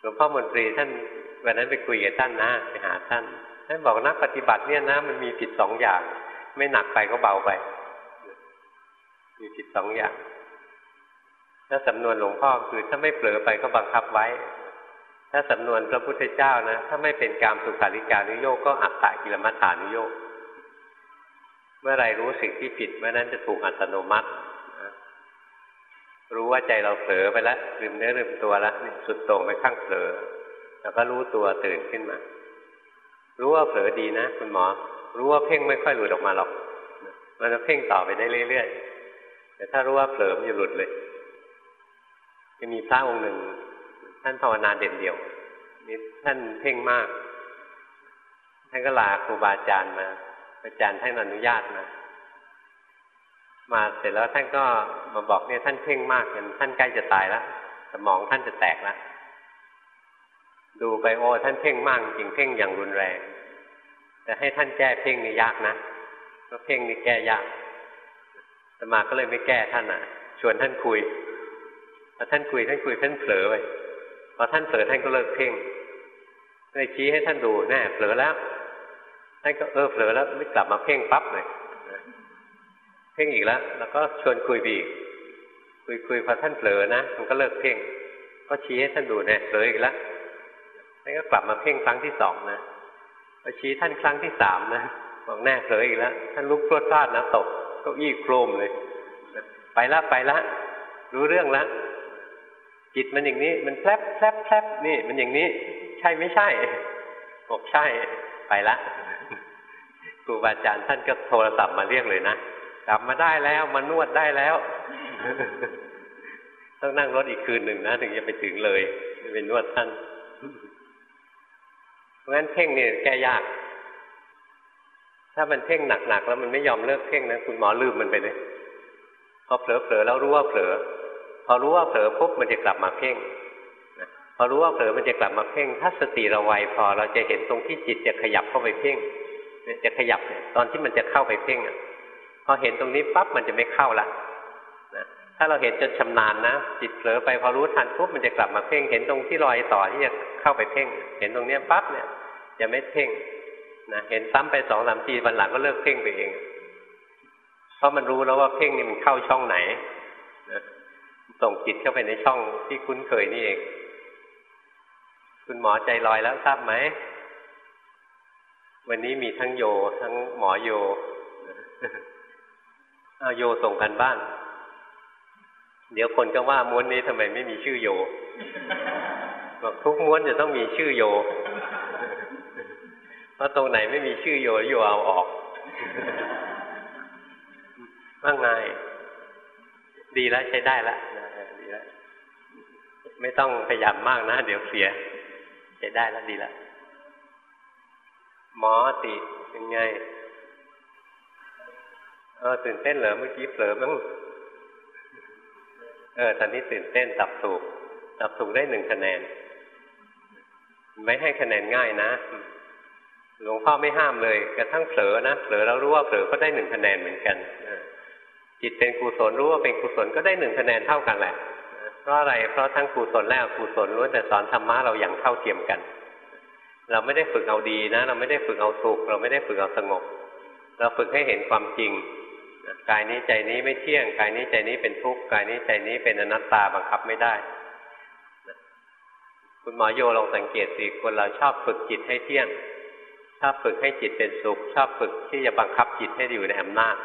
หลวงพ่อมนตรีท่านวันนั้นไปคุยกับท่านนะไปหาท่านท่านบอกนักปฏิบัติเนี่ยนะ มันมีผิดสองอย่าง ไม่หนักไปก็เบาไปมีผิดสองอย่าง ถ้าสำนวนหลวงพ่อคือถ้าไม่เผลอไปก็บังคับไว้ ถ้าสำนวนพระพุทธเจ้านะ ถ้าไม่เป็นการสุขาริการุโยกก็อัตตะกิลมัฏฐานุโยกเมื่อไรรู้สิ่งที่ผิดเมื่อนั้นจะถูกอัตโนมัติ รู้ว่าใจเราเผลอไปแล้วลืมเนื้อลืมตัวแล้วสุดตรงไปข้างเผลอ แล้วก็รู้ตัวตื่นขึ้นมา รู้ว่าเผลอดีนะ คุณหมอ รู้ว่าเพ่งไม่ค่อยหลุดออกมาหรอก มันจะเพ่งต่อไปได้เรื่อยๆ แต่ถ้ารู้ว่าเผลอมันจะหลุดเลย จะมีพระองค์หนึ่ง ท่านภาวนาเด่นเดียวนี่ท่านเพ่งมาก ท่านก็ลาครูบาอาจารย์มาอาจารย์ท่านอนุญาตมามาเสร็จแล้วท่านก็มาบอกเนี่ยท่านเพ่งมากเห็นท่านใกล้จะตายแล้วสมองท่านจะแตกแล้วดูไปโอ้ท่านเพ่งมากจริงเพ่งอย่างรุนแรง แต่ให้ท่านแก้เพ่งนี่ยากนะเพราะเพ่งนี่แก้ยากสมาก็เลยไม่แก้ท่านอะ ชวนท่านคุยพอท่านคุยท่านคุยท่านเผลอไปพอท่านเผลอท่านก็เลิกเพ่งเลยชี้ให้ท่านดูแน่เผลอแล้ว ท่านก็เออเผลอแล้วไม่กลับมาเพ่งปั๊บเลยเพ่งอีกแล้ว แล้วก็ชวนคุยไปอีกคุยคุยพอท่านเผลอนะมันก็เลิกเพ่ง ก็ชี้ให้ท่านดูเนี่ยเผลออีกแล้วท่านก็กลับมาเพ่งครั้งที่สองนะ ชี้ท่านครั้งที่สามนะบอกแน่เผลออีกแล้วท่านลุกพรวดพลาดนะตกก็อี้โครมเลย ไปละไปละ รู้เรื่องละจิตมันอย่างนี้ มันแผลบแผลบแผลบนี่ มันอย่างนี้ ใช่ไม่ใช่บอกใช่ ไปละครูบาอาจารย์ท่านก็โทรศัพท์มาเรียกเลยนะกลับมาได้แล้วมานวดได้แล้ว ต้องนั่งรถอีกคืนหนึ่งนะ ถึงจะไปถึงเลยไปนวดท่าน เพราะฉะนั้นเพ่งเนี่ยแก้ยาก ถ้ามันเพ่งหนักๆแล้วมันไม่ยอมเลิกเพ่งนะคุณหมอลืมมันไปเลยพอเผลอๆแล้วรู้ว่าเผลอ พอรู้ว่าเผลอปุ๊บมันจะกลับมาเพ่งพอรู้ว่าเผลอมันจะกลับมาเพ่ง ถ้าสติเราไวพอเราจะเห็นตรงที่จิตจะขยับเข้าไปเพ่งจะขยับตอนที่มันจะเข้าไปเพ่งอะพอเห็นตรงนี้ปั๊บมันจะไม่เข้าละนะ ถ้าเราเห็นจนชำนาญนะจิตเผลอไปพอรู้ทันปุ๊บมันจะกลับมาเพ่งเห็นตรงที่รอยต่อที่จะเข้าไปเพ่ง เห็นตรงเนี้ยปั๊บเนี่ยจะไม่เพ่งนะเห็นซ้ำไปสองสามทีวันหลังก็เลิกเพ่งไปเอง เพราะมันรู้แล้วว่าเพ่งนี่มันเข้าช่องไหนนะส่งจิตเข้าไปในช่องที่คุ้นเคยนี่เอง คุณหมอใจลอยแล้วทราบไหมวันนี้มีทั้งโยทั้งหมอโยเอาโยส่งกันบ้าน เดี๋ยวคนก็ว่าม้วนนี้ทำไมไม่มีชื่อโยบอกทุกม้วนจะต้องมีชื่อโยเพราะตรงไหนไม่มีชื่อโยโยเอาออกว่าไงดีแล้วใช้ได้แล้วดีแล้วไม่ต้องพยายามมากนะ เดี๋ยวเสีย ใช้ได้แล้วดีแล้วหมอติเป็นไงเออตื่นเต้นเหรอเมื่อกี้เผลอมั้ง เออตอนนี้ตื่นเต้นตับถูก ตับถูกได้หนึ่งคะแนน ไม่ให้คะแนนง่ายนะ หลวงพ่อไม่ห้ามเลยกระทั่งเผลอนะเผลอแล้วรู้ว่าเผลอก็ได้หนึ่งคะแนนเหมือนกันจิตเป็นกุศลรู้ว่าเป็นกุศลก็ได้หนึ่งคะแนนเท่ากันแหละเพราะอะไร เพราะทั้งกุศลและอกุศลล้วนแต่สอนธรรมะเราอย่างเท่าเทียมกัน เราไม่ได้ฝึกเอาดีนะ เราไม่ได้ฝึกเอาสุข เราไม่ได้ฝึกเอาสงบ เราฝึกให้เห็นความจริง กายนี้ใจนี้ไม่เที่ยง กายนี้ใจนี้เป็นทุกข์ กายนี้ใจนี้เป็นอนัตตาบังคับไม่ได้ คุณหมอโยลองสังเกตสิคนเราชอบฝึกจิตให้เที่ยง ชอบฝึกให้จิตเป็นสุข ชอบฝึกที่จะบังคับจิตให้อยู่ในอำนาจ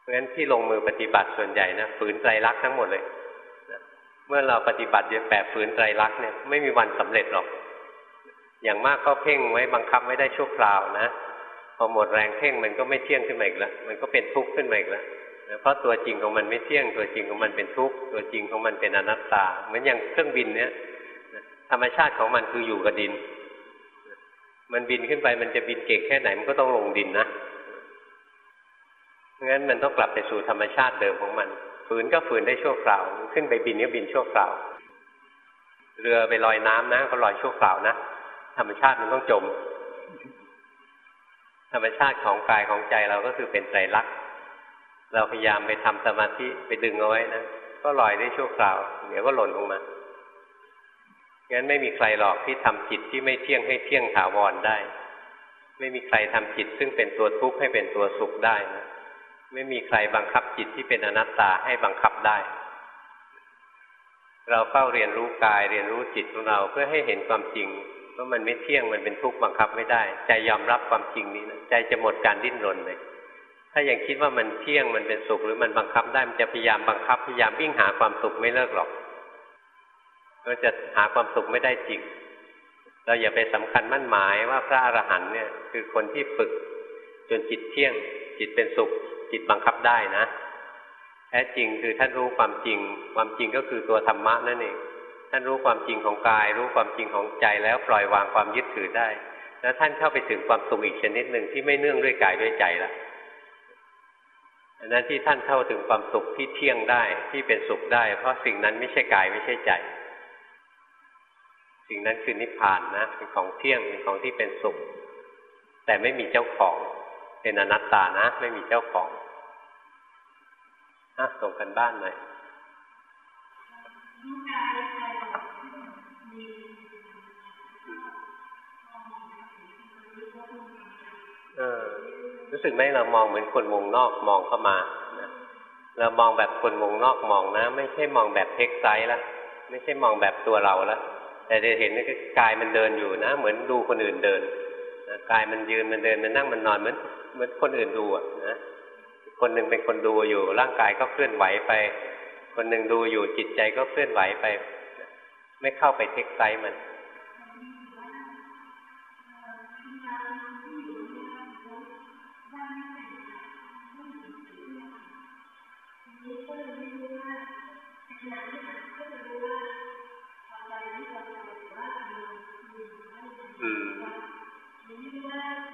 เพราะฉะนั้นที่ลงมือปฏิบัติส่วนใหญ่นะฝืนไตรลักทั้งหมดเลย เมื่อเราปฏิบัติแบบฝืนไตรลักเนี่ยไม่มีวันสำเร็จหรอก อย่างมากก็เพ่งไว้บังคับไม่ได้ชั่วคราวนะ พอหมดแรงเพ่งมันก็ไม่เที่ยงขึ้นมาอีกแล้วมันก็เป็นทุกข์ขึ้นมาอีกแล้วเพราะตัวจริงของมันไม่เที่ยง ตัวจริงของมันเป็นทุกข์ตัวจริงของมันเป็นอนัตตา เหมือนอย่างเครื่องบินเนี้ยธรรมชาติของมันคืออยู่กับดิน มันบินขึ้นไปมันจะบินเก่งแค่ไหนมันก็ต้องลงดินนะงั้นมันต้องกลับไปสู่ธรรมชาติเดิมของมัน ฝืนก็ฝืนได้ชั่วคราว ขึ้นไปบินก็บินชั่วคราว เรือไปลอยน้ำนะก็ลอยชั่วคราวนะธรรมชาติมันต้องจม ธรรมชาติของกายของใจเราก็คือเป็นไตรลักษณ์เราพยายามไปทำสมาธิไปดึงเอาไว้นะก็ลอยได้ชั่วคราว เดี๋ยวก็หล่นลงมางั้นไม่มีใครหรอกที่ทำจิตที่ไม่เที่ยงให้เที่ยงถาวรได้ ไม่มีใครทำจิตซึ่งเป็นตัวทุกข์ให้เป็นตัวสุขได้นะไม่มีใครบังคับจิตที่เป็นอนัตตาให้บังคับได้ เราเฝ้าเรียนรู้กายเรียนรู้จิตของเราเพื่อให้เห็นความจริง พรามันไม่เที่ยงมันเป็นทุกข์บังคับไม่ได้ ใจยอมรับความจริงนี้นะใจจะหมดการดิ้นรนเลย ถ้ายังคิดว่ามันเที่ยงมันเป็นสุขหรือมันบังคับได้มันจะพยายามบังคับพยายามวิ่งหาความสุขไม่เลิกหรอกก็จะหาความสุขไม่ได้จริง เราอย่าไปสำคัญมั่นหมายว่าพระอรหันต์เนี่ยคือคนที่ฝึกจนจิตเที่ยง จิตเป็นสุข จิตบังคับได้นะแท้จริงคือท่านรู้ความจริง ความจริงก็คือตัวธรรมะนั่นเอง ท่านรู้ความจริงของกาย รู้ความจริงของใจแล้วปล่อยวางความยึดถือได้ แล้วท่านเข้าไปถึงความสุขอีกชนิดหนึ่งที่ไม่เนื่องด้วยกายด้วยใจละอันนั้นที่ท่านเข้าถึงความสุขที่เที่ยงได้ที่เป็นสุขได้ เพราะสิ่งนั้นไม่ใช่กายไม่ใช่ใจ สิ่งนั้นคือนิพพานนะเป็นของเที่ยงเป็นของที่เป็นสุข แต่ไม่มีเจ้าของ เป็นอนัตตานะ ไม่มีเจ้าของนะส่งกันบ้านหน่อย รู้สึกไหมเรามองเหมือนคนวงนอกมองเข้ามาเรามองแบบคนวงนอกมองนะ ไม่ใช่มองแบบ take sides ละไม่ใช่มองแบบตัวเราละแต่จะเห็นนี่คือกายมันเดินอยู่นะ เหมือนดูคนอื่นเดินนะกายมันยืนมันเดินมันนั่งมันนอนเหมือนเหมือนคนอื่นดูอะนะคนหนึ่งเป็นคนดูอยู่ ร่างกายก็เคลื่อนไหวไป คนหนึ่งดูอยู่จิตใจก็เคลื่อนไหวไป ไม่เข้าไป take sides มัน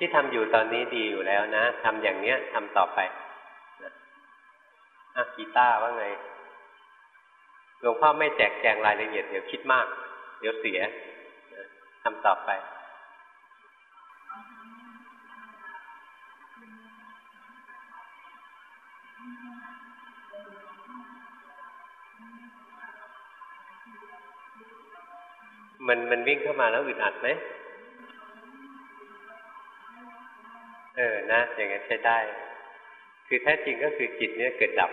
ที่ทำอยู่ตอนนี้ดีอยู่แล้วนะทำอย่างเนี้ยทำต่อไปอะกีตาร์ว่าไงหลวงพ่อไม่แจกแจงรายละเอียดเดี๋ยวคิดมาก เดี๋ยวเสียทำต่อไปมันมันวิ่งเข้ามาแล้วอึดอัดไหม เออนะ อย่างนั้นใช้ได้ คือแท้จริงก็คือจิตเนี่ยเกิดดับ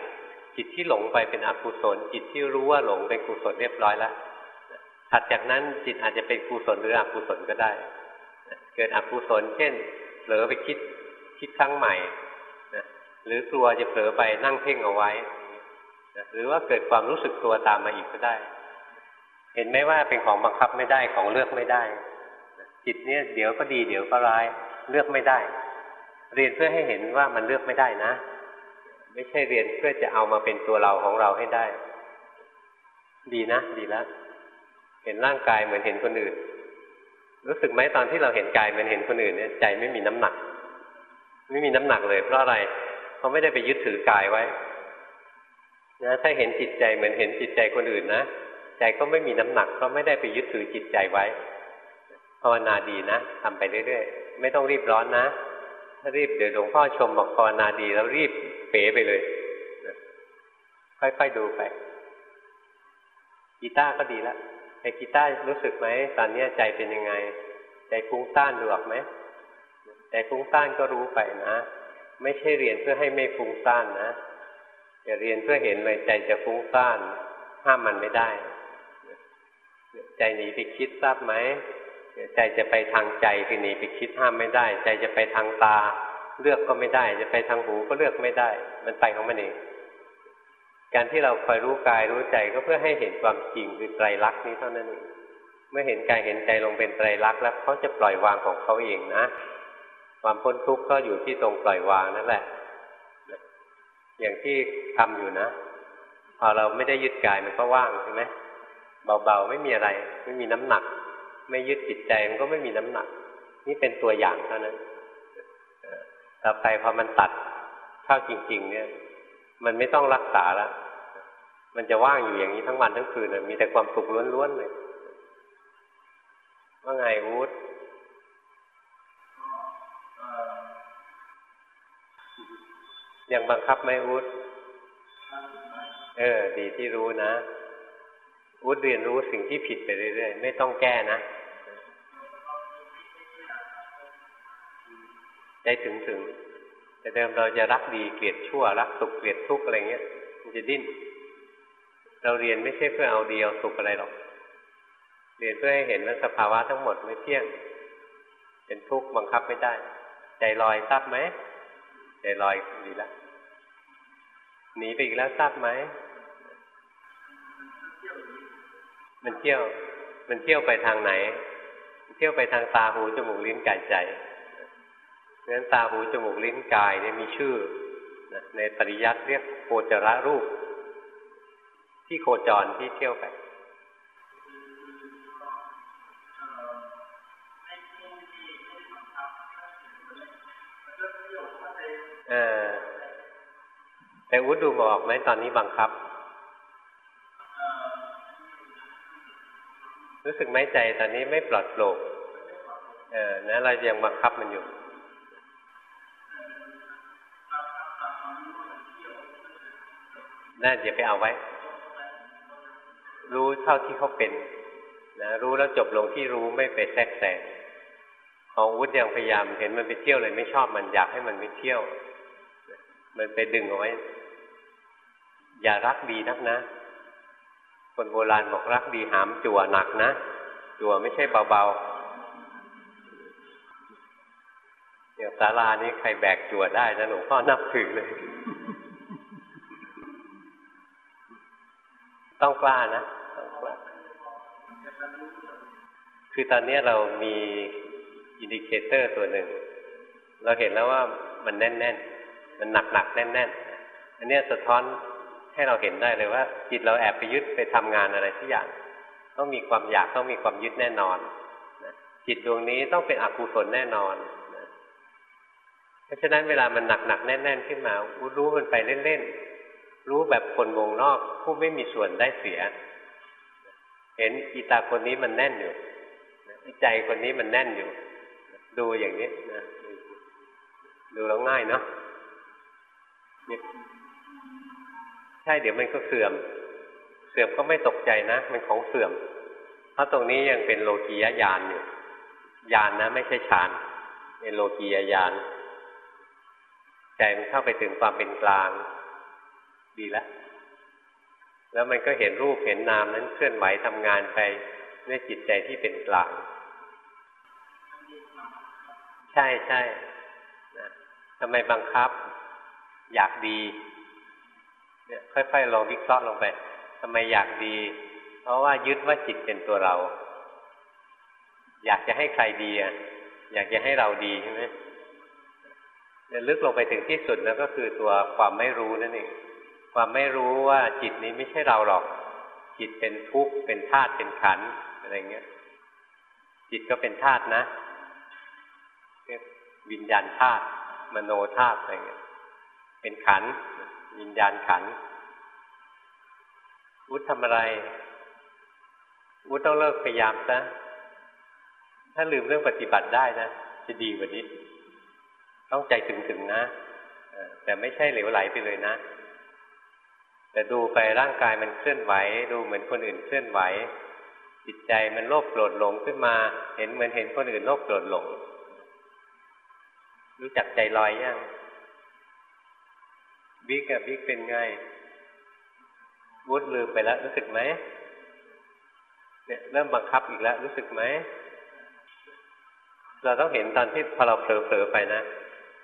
จิตที่หลงไปเป็นอกุศล จิตที่รู้ว่าหลงเป็นกุศลเรียบร้อยแล้วถัดจากนั้นจิตอาจจะเป็นกุศลหรืออกุศลก็ได้ เกิดอกุศล เช่นเผลอไปคิดคิดครั้งใหม่หรือกลัวจะเผลอไปนั่งเพ่งเอาไว้หรือว่าเกิดความรู้สึกตัวตามมาอีกก็ได้ เห็นไหมว่าเป็นของบังคับไม่ได้ของเลือกไม่ได้ จิตเนี่ยเดี๋ยวก็ดีเดี๋ยวก็ร้ายเลือกไม่ได้ เรียนเพื่อให้เห็นว่ามันเลือกไม่ได้นะ ไม่ใช่เรียนเพื่อจะเอามาเป็นตัวเราของเราให้ได้ ดีนะ ดีแล้วเห็นร่างกายเหมือนเห็นคนอื่น รู้สึกไหมตอนที่เราเห็นกายเหมือนเห็นคนอื่นเนี่ยใจไม่มีน้ำหนัก ไม่มีน้ำหนักเลย เพราะอะไรเขาไม่ได้ไปยึดถือกายไว้นะถ้าเห็นจิตใจเหมือนเห็นจิตใจคนอื่นนะใจก็ไม่มีน้ำหนักเพราะไม่ได้ไปยึดถือจิตใจไว้ภาวนาดีนะทำไปเรื่อยๆ ไม่ต้องรีบร้อนนะ ถ้ารีบเดี๋ยวหลวงพ่อชมบอกภาวนาดี แล้วรีบเป๋ไปเลยค่อยๆดูไป กีตาร์ก็ดีแล้วไอ้กีตาร์รู้สึกไหมตอนนี้ใจเป็นยังไง ใจฟุ้งซ่านดูออกไหมใจฟุ้งซ่านก็รู้ไปนะ ไม่ใช่เรียนเพื่อให้ไม่ฟุ้งซ่านนะแต่เรียนเพื่อเห็นเลยใจจะฟุ้งซ่าน ห้ามมันไม่ได้ ใจหนีไปคิดทราบไหม ใจจะไปทางใจคือหนีไปคิดห้ามไม่ได้ ใจจะไปทางตา เลือกก็ไม่ได้ จะไปทางหูก็เลือกไม่ได้ มันไปของมันเอง การที่เราคอยรู้กายรู้ใจก็เพื่อให้เห็นความจริงคือไตรลักษณ์นี้เท่านั้นเองเมื่อเห็นกายเห็นใจลงเป็นไตรลักษณ์แล้วเขาจะปล่อยวางของเขาเองนะ ความพ้นทุกข์ก็อยู่ที่ตรงปล่อยวางนั่นแหละ อย่างที่ทำอยู่นะ พอเราไม่ได้ยึดกายมันก็ว่างใช่ไหมเบาๆไม่มีอะไร ไม่มีน้ำหนัก ไม่ยึดจิตใจมันก็ไม่มีน้ำหนัก นี่เป็นตัวอย่างเท่านั้นต่อไปพอมันตัดเข้าจริง ๆ เนี่ย มันไม่ต้องรักษาแล้วมันจะว่างอยู่อย่างนี้ทั้งวันทั้งคืนมีแต่ความสุขล้วนๆเลยว่าไงวูดยังบังคับไหมวูดเออ ดีที่รู้นะวุฒเรียนรู้สิ่งที่ผิดไปเรื่อยๆ ไม่ต้องแก้นะ ใจถึงถึง แต่เดิมเราจะรักดีเกลียดชั่ว รักสุขเกลียดทุกข์อะไรเงี้ย มันจะดิ้น เราเรียนไม่ใช่เพื่อเอาดีเอาสุขอะไรหรอก เรียนเพื่อให้เห็นว่าสภาวะทั้งหมดไม่เที่ยง เป็นทุกข์บังคับไม่ได้ ใจลอยทราบไหมใจลอยดีแล้วหนีไปอีกแล้วทราบไหม มันเที่ยว มันเที่ยวไปทางไหน เที่ยวไปทางตาหูจมูกลิ้นกายใจ เพราะฉะนั้นตาหูจมูกลิ้นกายเนี่ยมีชื่อในปริยัติเรียกโคจรรูป ที่โคจรที่เที่ยวไปเออแต่วุฒดูบอกไหมตอนนี้บังคับ รู้สึกไหมใจตอนนี้ไม่ปลอดโปร่งเออนะเรายังบังคับมันอยู่ น่าจะไปเอาไว้ รู้เท่าที่เขาเป็นนะรู้แล้วจบลงที่รู้ไม่ไปแทรกแซงของวุฒิยังพยายามเห็นมันไปเที่ยวเลยไม่ชอบมันอยากให้มันไม่เที่ยว มันไปดึงเอาไว้ อย่ารักดีนักนะ คนโบราณบอกรักดีหามจั่วหนักนะ จั่วไม่ใช่เบาๆอย่างศาลานี้ใครแบกจั่วได้นะหลวงพ่อนับถือเลย ต้องกล้านะต้องกล้าคือตอนนี้เรามี indicator ตัวหนึ่ง เราเห็นแล้วว่ามันแน่น ๆ มันหนักๆแน่น ๆ อันนี้สะท้อนให้เราเห็นได้เลยว่า จิตเราแอบไปยึดไปทำงานอะไรสักอย่าง ต้องมีความอยากต้องมีความยึดแน่นอนจิตดวงนี้ต้องเป็นอกุศลแน่นอนเพราะฉะนั้นเวลามันหนักๆแน่น ๆ ขึ้นมารู้มันไปเล่น รู้แบบคนวงนอกผู้ไม่มีส่วนได้เสีย เห็นอีตาคนนี้มันแน่นอยู่ใจคนนี้มันแน่นอยู่ ดูอย่างนี้นะดูแล้วง่ายเนาะใช่เดี๋ยวมันก็เสื่อม เสื่อมก็ไม่ตกใจนะมันของเสื่อม เพราะตรงนี้ยังเป็นโลกียญาณอยู่ญาณนนะไม่ใช่ฌานเป็นโลกียญาณใจมันเข้าไปถึงความเป็นกลาง ดีแล้วแล้วมันก็เห็นรูปเห็นนามนั้นเคลื่อนไหวทำงานไปด้วยจิตใจที่เป็นกลางใช่ใช่นะทำไมบังคับ อยากดี เนี่ย ค่อยๆลองวิเคราะห์ลงไปทำไมอยากดี เพราะว่ายึดว่าจิตเป็นตัวเรา อยากจะให้ใครดีอะอยากจะให้เราดีใช่ไหมเนี่ยลึกลงไปถึงที่สุดแล้วก็คือตัวความไม่รู้นั่นเอง ความไม่รู้ว่าจิตนี้ไม่ใช่เราหรอก จิตเป็นทุกข์เป็นธาตุเป็นขันอะไรเงี้ย จิตก็เป็นธาตุนะวิญญาณธาตุมโนธาตุอะไรเงี้ย เป็นขันวิญญาณขันวุฒทำอะไรวุฒต้องเลิกพยายามซะถ้าลืมเรื่องปฏิบัติได้นะจะดีกว่านี้ ต้องใจถึงๆนะแต่ไม่ใช่เหลวไหลไปเลยนะ แต่ดูไปร่างกายมันเคลื่อนไหว ดูเหมือนคนอื่นเคลื่อนไหว จิตใจมันโลภโกรธหลงขึ้นมา เห็นเหมือนเห็นคนอื่นโลภโกรธหลง รู้จักใจลอยยังบิ๊กกับบิ๊กเป็นไงวุฒลืมไปแล้วรู้สึกไหมเนี่ยเริ่มบังคับอีกแล้วรู้สึกไหมเราต้องเห็นตอนที่พอเราเผลอๆไปนะ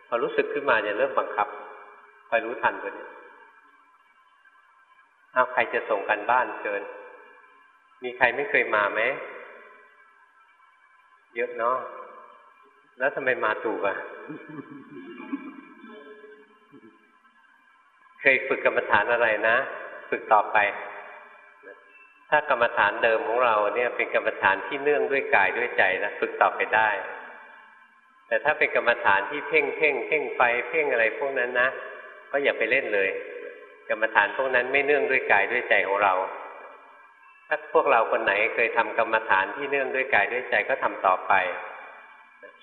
พอรู้สึกขึ้นมาจะเริ่มบังคับคอยรู้ทันตัวนี้ เอาใครจะส่งกันบ้านเชิญ มีใครไม่เคยมาไหม เยอะเนาะ แล้วทำไมมาถูกอะ เคยฝึกกรรมฐานอะไรนะ ฝึกต่อไป ถ้ากรรมฐานเดิมของเราเนี่ย เป็นกรรมฐานที่เนื่องด้วยกายด้วยใจนะฝึกต่อไปได้ แต่ถ้าเป็นกรรมฐานที่เพ่งเพ่งเพ่งไฟ เพ่งอะไรพวกนั้นนะ ก็อย่าไปเล่นเลย กรรมฐานพวกนั้นไม่เนื่องด้วยกายด้วยใจของเรา ถ้าพวกเราคนไหนเคยทำกรรมฐานที่เนื่องด้วยกายด้วยใจก็ทำต่อไป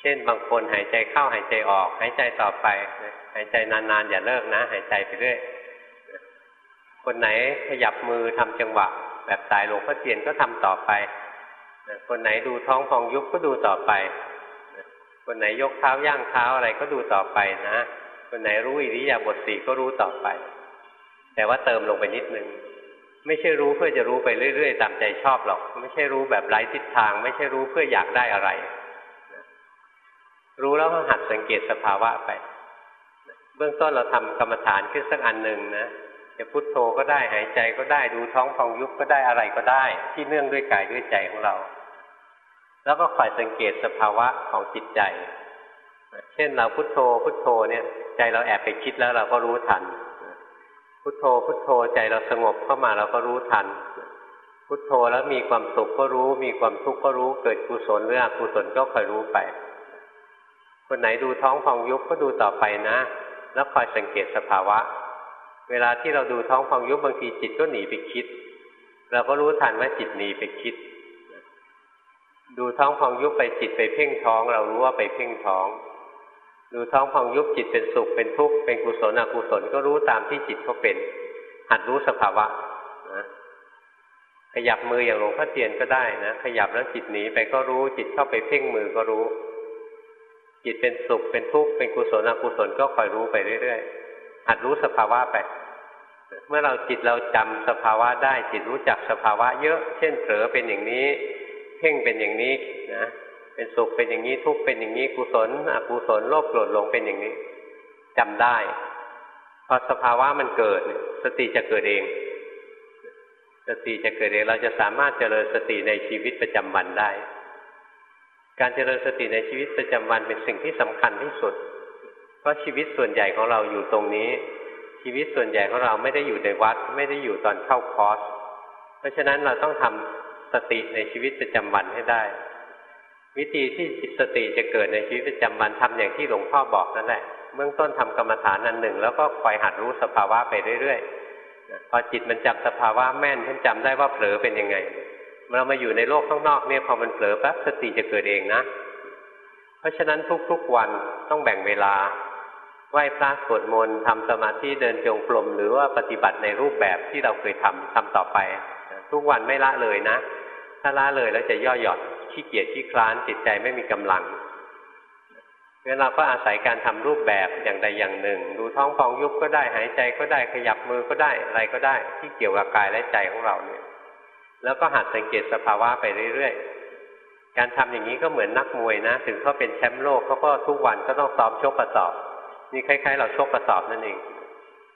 เช่นบางคนหายใจเข้าหายใจออก หายใจต่อไป หายใจนานๆอย่าเลิกนะ หายใจไปเรื่อย คนไหนขยับมือทำจังหวะ แบบสายหลวงพ่อเทียนก็ทำต่อไปคนไหนดูท้องพองยุบก็ดูต่อไป คนไหนยกเท้าย่างเท้าอะไรก็ดูต่อไปนะ คนไหนรู้อิริยาบถสี่ก็รู้ต่อไป แต่ว่าเติมลงไปนิดนึง ไม่ใช่รู้เพื่อจะรู้ไปเรื่อยๆตามใจชอบหรอก ไม่ใช่รู้แบบไร้ทิศทาง ไม่ใช่รู้เพื่ออยากได้อะไร รู้แล้วก็หัดสังเกตสภาวะไปมบื้องต้นเราทำกรรมฐานขึ้นสักอันหนึ่งนะจะพุทโธก็ได้หายใจก็ได้ดูท้องพองยุบก็ได้อะไรก็ได้ ที่เนื่องด้วยกายด้วยใจของเรา แล้วก็คอยสังเกตสภาวะของจิตใจ เช่นเราพุทโธพุทโธเนี่ย ใจเราแอบไปคิดแล้วเราก็รู้ทัน พุทโธ พุทโธใจเราสงบเข้ามาเราก็รู้ทัน พุทโธแล้วมีความสุขก็รู้ มีความทุกข์ก็รู้ เกิดกุศลหรืออกุศลก็คอยรู้ไป คนไหนดูท้องพองยุบก็ดูต่อไปนะ แล้วคอยสังเกตสภาวะ เวลาที่เราดูท้องพองยุบบางทีจิตก็หนีไปคิด เราก็รู้ทันว่าจิตหนีไปคิด ดูท้องพองยุบไปจิตไปเพ่งท้อง เรารู้ว่าไปเพ่งท้อง ดูท้องพองยุบจิตเป็นสุขเป็นทุกข์เป็นกุศลอกุศลก็รู้ตามที่จิตเขาเป็น หัดรู้สภาวะนะขยับมืออย่างหลวงพ่อเทียนก็ได้นะขยับแล้วจิตหนีไปก็รู้จิตเข้าไปเพ่งมือก็รู้ จิตเป็นสุขเป็นทุกข์เป็นกุศลอกุศลก็คอยรู้ไปเรื่อยๆหัดรู้สภาวะไปเมื่อเราจิตเราจำสภาวะได้จิตรู้จักสภาวะเยอะ เช่นเผลอเป็นอย่างนี้ เพ่งเป็นอย่างนี้นะ เป็นสุขเป็นอย่างนี้ทุกข์เป็นอย่างนี้กุศลอกุศลโลภโกรธหลงเป็นอย่างนี้จำได้พอสภาวะมันเกิด สติจะเกิดเอง สติจะเกิดเองเราจะสามารถเจริญสติในชีวิตประจำวันได้ การเจริญสติในชีวิตประจำวันเป็นสิ่งที่สำคัญที่สุด เพราะชีวิตส่วนใหญ่ของเราอยู่ตรงนี้ ชีวิตส่วนใหญ่ของเราไม่ได้อยู่ในวัด ไม่ได้อยู่ตอนเข้าคอร์สเพราะฉะนั้นเราต้องทำสติในชีวิตประจำวันให้ได้ วิธีที่สติจะเกิดในชีวิตประจำวันทำอย่างที่หลวงพ่อบอกนั่นแหละเบื้องต้นทำกรรมฐานอันหนึ่ง แล้วก็คอยหัดรู้สภาวะไปเรื่อยๆพอจิตมันจำสภาวะแม่นฉันจำได้ว่าเผลอเป็นยังไงเรามาอยู่ในโลกข้างนอกเนี่ยพอมันเผลอปั๊บสติจะเกิดเองนะ เพราะฉะนั้นทุกๆวันต้องแบ่งเวลาไหว้พระสวดมนต์ทำสมาธิเดินจงกรมหรือว่าปฏิบัติในรูปแบบที่เราเคยทำทำต่อไป ทุกวันไม่ละเลยนะ ถ้าละเลยแล้วจะย่อหย่อน ขี้เกียจขี้คลานจิตใจไม่มีกำลังงั้นเราก็อาศัยการทำรูปแบบอย่างใดอย่างหนึ่ง ดูท้องฟองยุบก็ได้หายใจก็ได้ขยับมือก็ได้อะไรก็ได้ ที่เกี่ยวกับกายและใจของเราเนี่ย แล้วก็หัดสังเกตสภาวะไปเรื่อยๆ การทำอย่างนี้ก็เหมือนนักมวยนะ ถึงเขาเป็นแชมป์โลกเขาก็ทุกวันก็ต้องซ้อมชกกระสอบ นี่คล้าย ๆ เราชกกระสอบนั่นเอง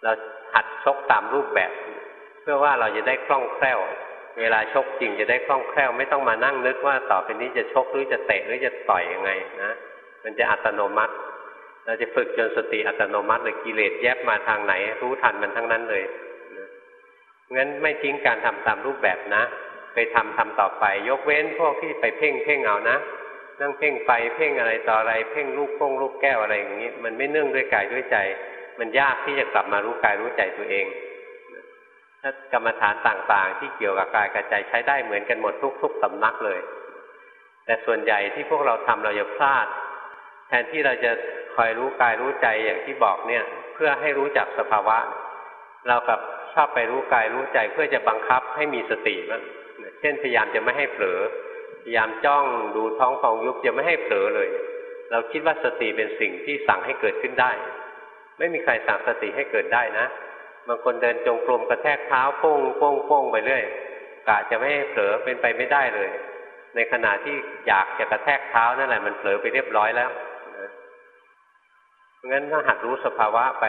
เราหัดชกตามรูปแบบ เพื่อว่าเราจะได้คล่องแคล่ว เวลาชกจริงจะได้คล่องแคล่วไม่ต้องมานั่งนึกว่าต่อไปนี้จะชกหรือจะเตะหรือจะต่อยยังไงนะมันจะอัตโนมัติ เราจะฝึกจนสติอัตโนมัติเลยกิเลสแยบมาทางไหน รู้ทันมันทั้งนั้นเลยงั้นไม่ทิ้งการทำตามรูปแบบนะไปทำทำต่อไป ยกเว้นพวกที่ไปเพ่งเพ่งเอานะนั่งเพ่งไฟเพ่งอะไรต่ออะไร เพ่งลูกโป่งลูกแก้วอะไรอย่างนี้ มันไม่เนื่องด้วยกายด้วยใจ มันยากที่จะกลับมารู้กายรู้ใจตัวเอง ถ้ากรรมฐานต่างๆ ที่เกี่ยวกับกายกับใจใช้ได้เหมือนกันหมดทุกๆสำนักเลย แต่ส่วนใหญ่ที่พวกเราทำเราจะพลาด แทนที่เราจะคอยรู้กายรู้ใจอย่างที่บอกเนี่ย เพื่อให้รู้จักสภาวะ เรากับชอบไปรู้กายรู้ใจเพื่อจะบังคับให้มีสติบ้างเช่นพยายามจะไม่ให้เผลอพยายามจ้องดูท้องฟองยุบจะไม่ให้เผลอเลย เราคิดว่าสติเป็นสิ่งที่สั่งให้เกิดขึ้นได้ ไม่มีใครสั่งสติให้เกิดได้นะ บางคนเดินจงกรมกระแทกเท้าโป้งโป้งโป้งไปเรื่อยกะจะไม่ให้เผลอเป็นไปไม่ได้เลย ในขณะที่อยากจะกระแทกเท้านั่นแหละมันเผลอไปเรียบร้อยแล้วงั้นก็หัดรู้สภาวะไป